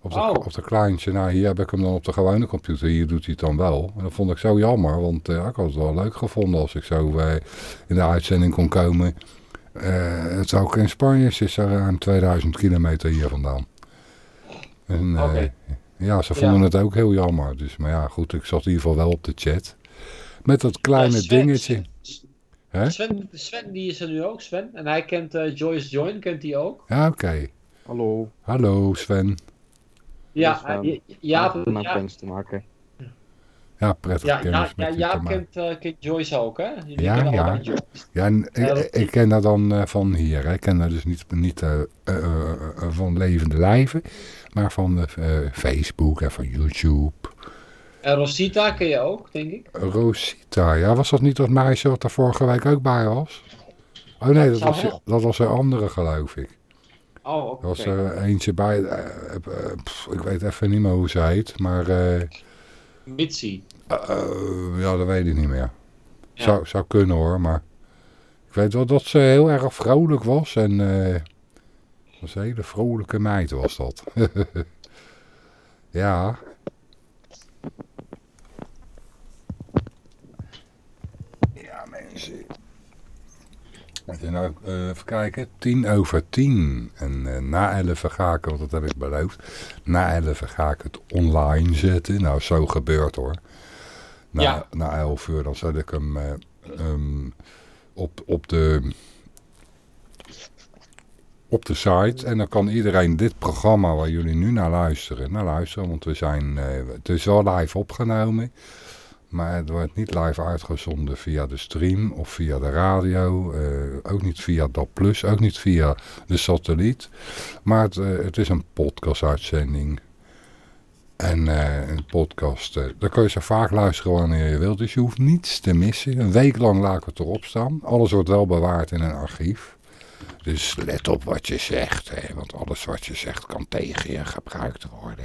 Op de, Oh. op de kleintje. Nou, hier heb ik hem dan op de gewone computer. Hier doet hij het dan wel. En dat vond ik zo jammer, want ik had het wel leuk gevonden als ik zo in de uitzending kon komen. Het is ook in Spanje, ze is er ruim 2000 kilometer hier vandaan. En, eh, Oké. Ja, ze vonden Ja. het ook heel jammer. Dus, maar ja, goed, ik zat in ieder geval wel op de chat. Met dat kleine Ja, Sven- dingetje. Hè? Sven, Sven, die is er nu ook, Sven. En hij kent eh, Joyce Join, kent hij ook. Ja, oké. Hallo. Hallo Sven. Ja, Dus, ja, ja, ja, kennis te maken. Ja, prettig ja, ja, kennis ja, kent, eh, kent Joyce ook, hè? Jullie Ja, ja. Ja, en ik, ik ken haar dan eh, van hier. hè. Ik ken haar dus niet, niet van levende lijven, maar van eh, eh, Facebook en van YouTube. En Rosita ken je ook, denk ik. Rosita, ja, was dat niet dat meisje wat er vorige week ook bij was? Oh nee, dat was, dat was een andere geloof ik. Oh, oké. Er was er eentje bij, eh, eh, pff, ik weet even niet meer hoe ze heet, maar eh, Mitzi. eh, ja, dat weet ik niet meer. Ja. Zou, zou kunnen hoor, maar ik weet wel dat ze heel erg vrolijk was en eh was een hele vrolijke meid was dat. ja. Ja mensen. Het is nou, eh, even kijken, tien over tien. En eh, na elf ga ik, want dat heb ik beloofd, na elf ga ik het online zetten. Nou, zo gebeurt hoor. Na, Ja. na elf uur, dan zet ik hem eh, ehm, op, op, de, op de site. En dan kan iedereen dit programma waar jullie nu naar luisteren, naar luisteren. Want we zijn, eh, het is wel live opgenomen. Maar het wordt niet live uitgezonden via de stream of via de radio. eh, ook niet via DAP+, Plus, ook niet via de satelliet. Maar het, eh, het is een podcast-uitzending. En een podcast, daar kun je zo vaak luisteren wanneer je wilt. Dus je hoeft niets te missen. Een week lang laat ik het erop staan. Alles wordt wel bewaard in een archief. Dus let op wat je zegt. Hè, want alles wat je zegt kan tegen je gebruikt worden.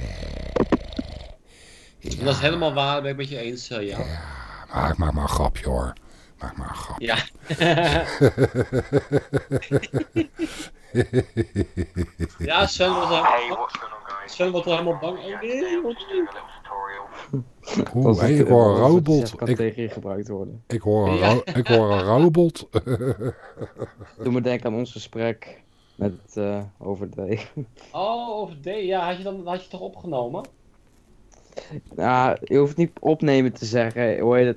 En dat is helemaal waar, ben ik met je eens, eh, ja. Maar ik maak maar een grapje hoor. Maak maar een grapje. Ja. Ja, Sven was er. Sven wordt er helemaal bang. Oh oh nee. Oeh, hey, ik hoor een robot. kan Ik, tegen je gebruikt worden. ik, hoor een Ja. ro- ik hoor een robot. Doe me denken aan ons gesprek met eh over de... Oh, over D. Ja, had je, dan, had je toch opgenomen? Ja, je hoeft niet opnemen te zeggen. Hoor je dat?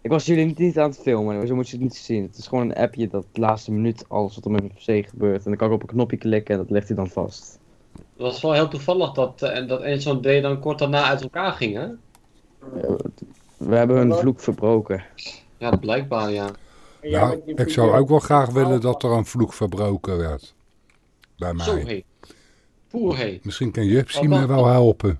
Ik was jullie niet, niet aan het filmen, zo moet je het niet zien. Het is gewoon een appje dat de laatste minuut alles wat er met mijn PC gebeurt. En dan kan ik op een knopje klikken en dat legt hij dan vast. Het was wel heel toevallig dat, eh, en dat zo'n D dan kort daarna uit elkaar ging, hè? We hebben hun vloek verbroken. Ja, blijkbaar, ja. Nou, ik zou ook wel graag willen dat er een vloek verbroken werd. Bij Zo, mij. hé. Poer, hé. Misschien kan Jupsie wat- wel helpen.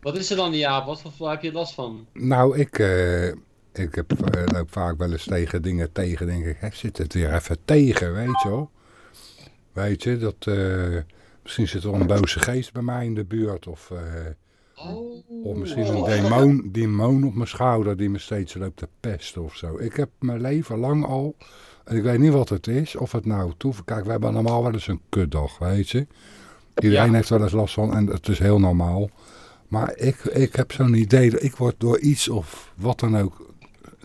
Wat is er dan, ja? Wat voor heb je last van? Nou, ik, eh, ik heb, eh, loop vaak wel eens tegen dingen tegen. denk ik, hè, zit het weer even tegen, weet je wel. Weet je, dat... eh, misschien zit er een boze geest bij mij in de buurt. Of, eh, Oh. of misschien een demon, demon op mijn schouder die me steeds loopt te pesten of zo. Ik heb mijn leven lang al... En ik weet niet wat het is. Of het nou toe... Kijk, we hebben allemaal wel eens een kutdag, weet je. Iedereen Ja. heeft wel eens last van en het is heel normaal. Maar ik, ik heb zo'n idee dat ik word door iets of wat dan ook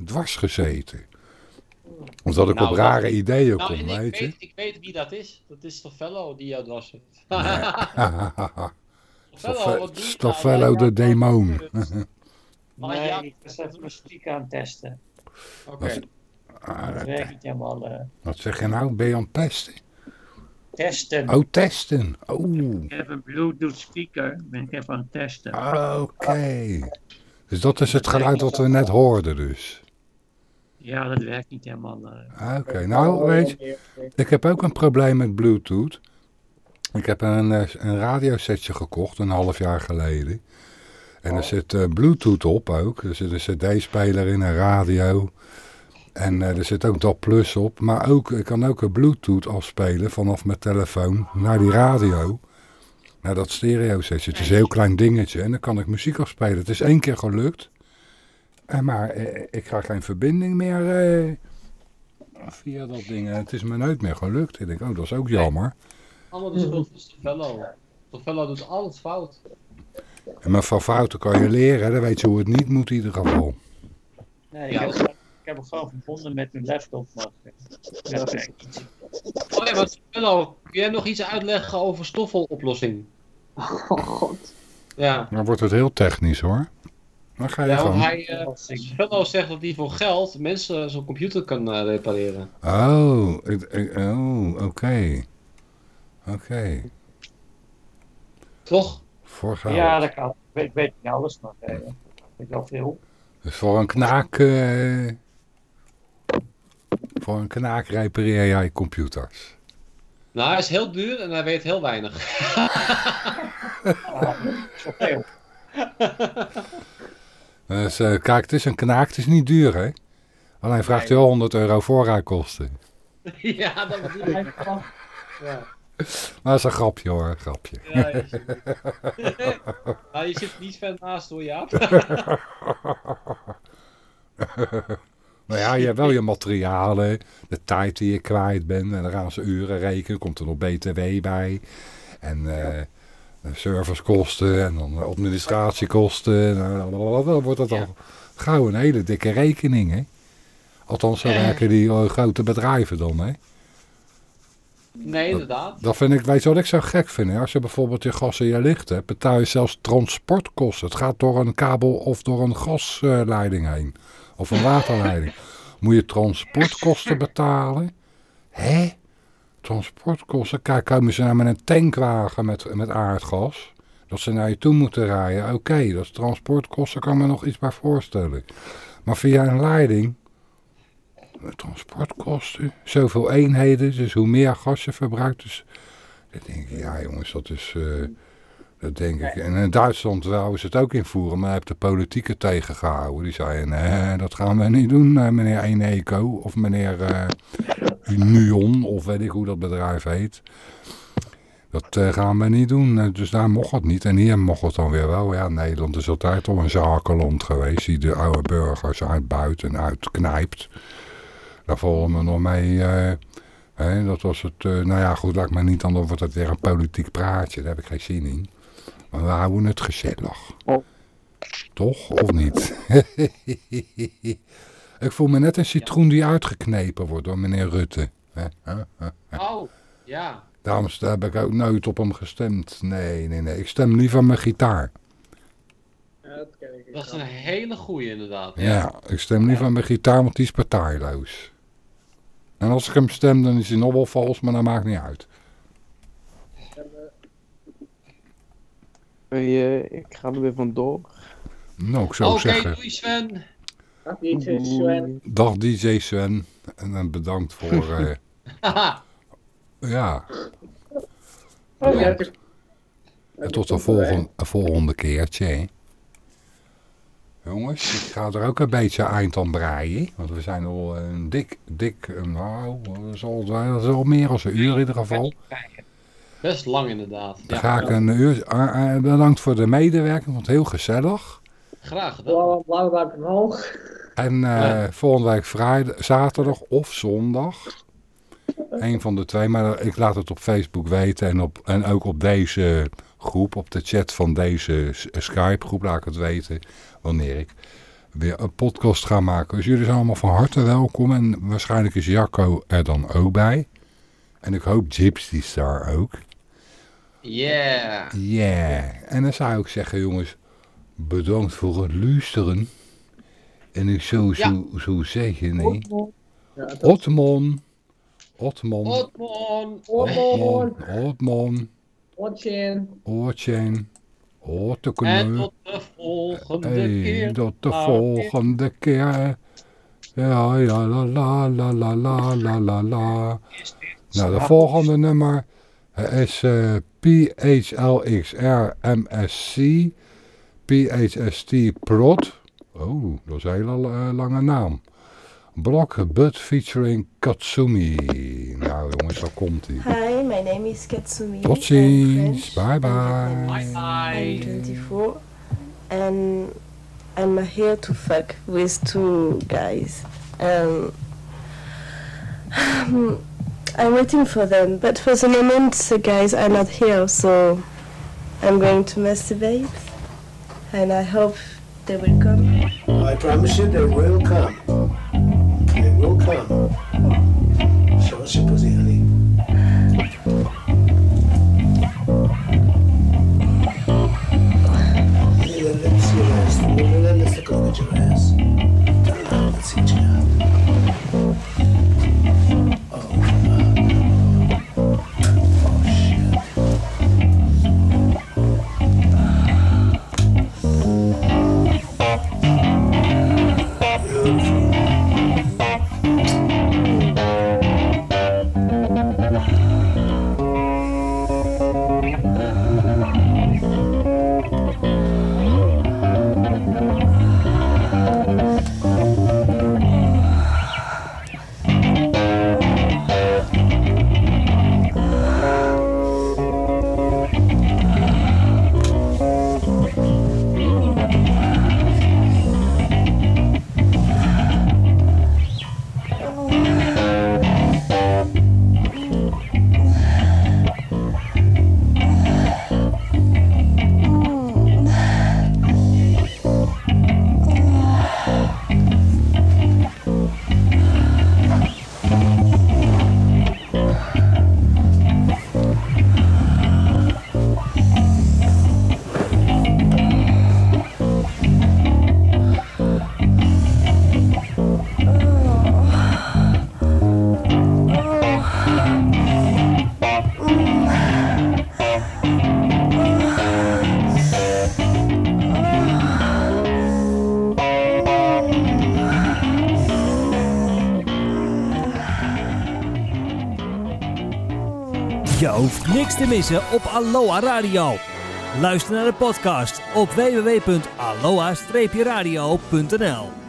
dwars gezeten. Of dat ik Nou, op dat- rare ideeën Nou, kom, en ik weet je. weet, ik weet wie dat is. Dat is Stoffello die jou dwars. Stoffe- nou? de demon. Nee, ik was even mijn stiek aan het testen. Oké. Dat- Ah, Dat werkt niet helemaal. eh, Wat zeg je nou? Ben je aan het pesten? testen. Oh, testen. Oh, Ik heb een Bluetooth speaker. Ben ik even aan het testen. oké. Dus dat is het geluid wat we net hoorden dus. Ja, dat werkt niet helemaal. eh. Oké, nou weet je, ik heb ook een probleem met Bluetooth. Ik heb een, eh, een radiosetje gekocht een half jaar geleden. En er zit eh, Bluetooth op ook. Er zit een cd-speler in, een radio. En eh, er zit ook DAB Plus op. Maar ook, ik kan ook een Bluetooth afspelen vanaf mijn telefoon naar die radio. Naar dat stereo setje. Het is een heel klein dingetje. En dan kan ik muziek afspelen. Het is één keer gelukt. Eh, maar ik ga geen verbinding meer via dat ding. En Het is me nooit meer gelukt. Ik denk, oh, dat is ook jammer. Allemaal de schuld van Stoffello. Stoffello doet alles fout. En maar van fouten kan je leren. hè. Dan weet je hoe het niet moet in ieder geval. Nee, ik, Ja, heb, ik heb hem gewoon verbonden met mijn laptop. Maar niet. Oh nee, maar Stoffello, kun jij nog iets uitleggen over stoffeloplossing? Oh god. Ja. Dan wordt het heel technisch hoor. Dan ga je Ja, want gewoon. hij, eh Stoffello zegt dat hij voor geld mensen zo'n computer kan eh, repareren. Oh, ik- ik- oh oké. Oké. Toch? Ja, dat kan. Ik weet, ik weet niet alles, maar eh, ik weet wel veel. Dus voor een knaak... eh, voor een knaak repareer jij computers. Nou, hij is heel duur en hij weet heel weinig. Zoveel. Dus eh, kijk, het is een knaak. Het is niet duur hè. Alleen vraagt hij wel 100 euro voorraadkosten. ja, dat bedoel ik. Ja. Maar dat is een grapje hoor, een grapje. Ja, je, nou, je zit niet ver naast hoor, Jaap. Maar ja, je hebt wel je materialen, de tijd die je kwijt bent. En dan gaan ze uren rekenen, komt er nog BTW bij. En eh, de servicekosten en dan administratiekosten. Nou, Dan wordt het al gauw een hele dikke rekening, hè? Althans, zo werken die eh, grote bedrijven dan, hè? Nee, inderdaad. Dat vind ik, weet je wat ik zo gek vind? Hè? Als je bijvoorbeeld je gas en je licht hebt, betaal je zelfs transportkosten. Het gaat door een kabel of door een gasleiding heen. Of een waterleiding. Moet je transportkosten betalen? Hè? Transportkosten? Kijk, komen ze nou met een tankwagen met, met aardgas? Dat ze naar je toe moeten rijden? Oké, dat is transportkosten, kan ik me nog iets bij voorstellen. Maar via een leiding, transportkosten, zoveel eenheden, dus hoe meer gas je verbruikt. Dus dan denk ik, ja jongens, dat is, eh, dat denk ik. En in Duitsland wouden ze het ook invoeren, maar heeft de politiek het tegengehouden. Die zeiden, dat gaan we niet doen, eh, meneer Eneco of meneer eh Nuon, of weet ik hoe dat bedrijf heet. Dat gaan we niet doen, dus daar mocht het niet. En hier mocht het dan weer wel. Ja, Nederland is altijd al een zakenland geweest, die de oude burgers uitbuit en uitknijpt. Daar vallen we nog mee. eh, hè, dat was het. eh, nou ja, goed, laat ik maar niet, dan wordt het weer een politiek praatje. Daar heb ik geen zin in. Maar we houden het gezellig. Oh. Toch, of niet? Ik voel me net een citroen die uitgeknepen wordt door meneer Rutte. Oh, ja. Daarom heb ik ook nooit op hem gestemd. Nee, nee, nee. Ik stem liever mijn gitaar. Dat. Dat is een hele goeie inderdaad. Ja, ik stem liever mijn gitaar, want die is partijloos. En als ik hem stem, dan is hij nog wel vals, maar dat maakt niet uit. Hey, eh, ik ga er weer vandoor. Nou, ik zou Oké, zeggen, doei Sven. Niet zo Sven. dag DJ Sven. En dan bedankt voor, eh, Haha. ja, Oh, en tot de volgende, volgende keertje. hè. Jongens, ik ga er ook een beetje eind aan breien. Want we zijn al een dik, dik, eh, nou, dat is al, dat is al meer dan een uur in ieder geval. Best lang inderdaad. Dan Ja, ga ik een uur, eh, eh, bedankt voor de medewerking, het heel gezellig. graag gedaan. Blauw, blauw duimpje omhoog. En eh, volgende week vrijdag, zaterdag of zondag. Een van de twee, maar ik laat het op Facebook weten en, op, en ook op deze groep, op de chat van deze Skype groep laat ik het weten wanneer ik weer een podcast ga maken. Dus jullie zijn allemaal van harte welkom en waarschijnlijk is Jacco er dan ook bij. En ik hoop Gypsy is daar ook. Yeah. Ja, en dan zou ik zeggen jongens, bedankt voor het luisteren. En ik zou zo, zo zeggen, nee. Ja, het Otmon. Otmon. Otmon. Otmon. Otmon. Watchin. Oortjen. En tot de volgende Hey, keer. tot de volgende keer. Ja, ja, la, la, la, la, la, la, la, la. Nou, de volgende nummer is eh, PHLXR MSC PHST Prod. Oh, dat is een hele eh, lange naam. Block Bud featuring Katsumi. Nou jongens, daar komt ie. Hi, my name is Katsumi. Tot I'm ziens. French Bye bye. I'm 24 and I'm here to fuck with two guys. Um, I'm waiting for them, but for the moment the guys are not here, so I'm going to masturbate and I hope they will come. I promise you they will come. They will come. Show us what. Niks te missen op Aloha Radio. Luister naar de podcast op www.aloha-radio.nl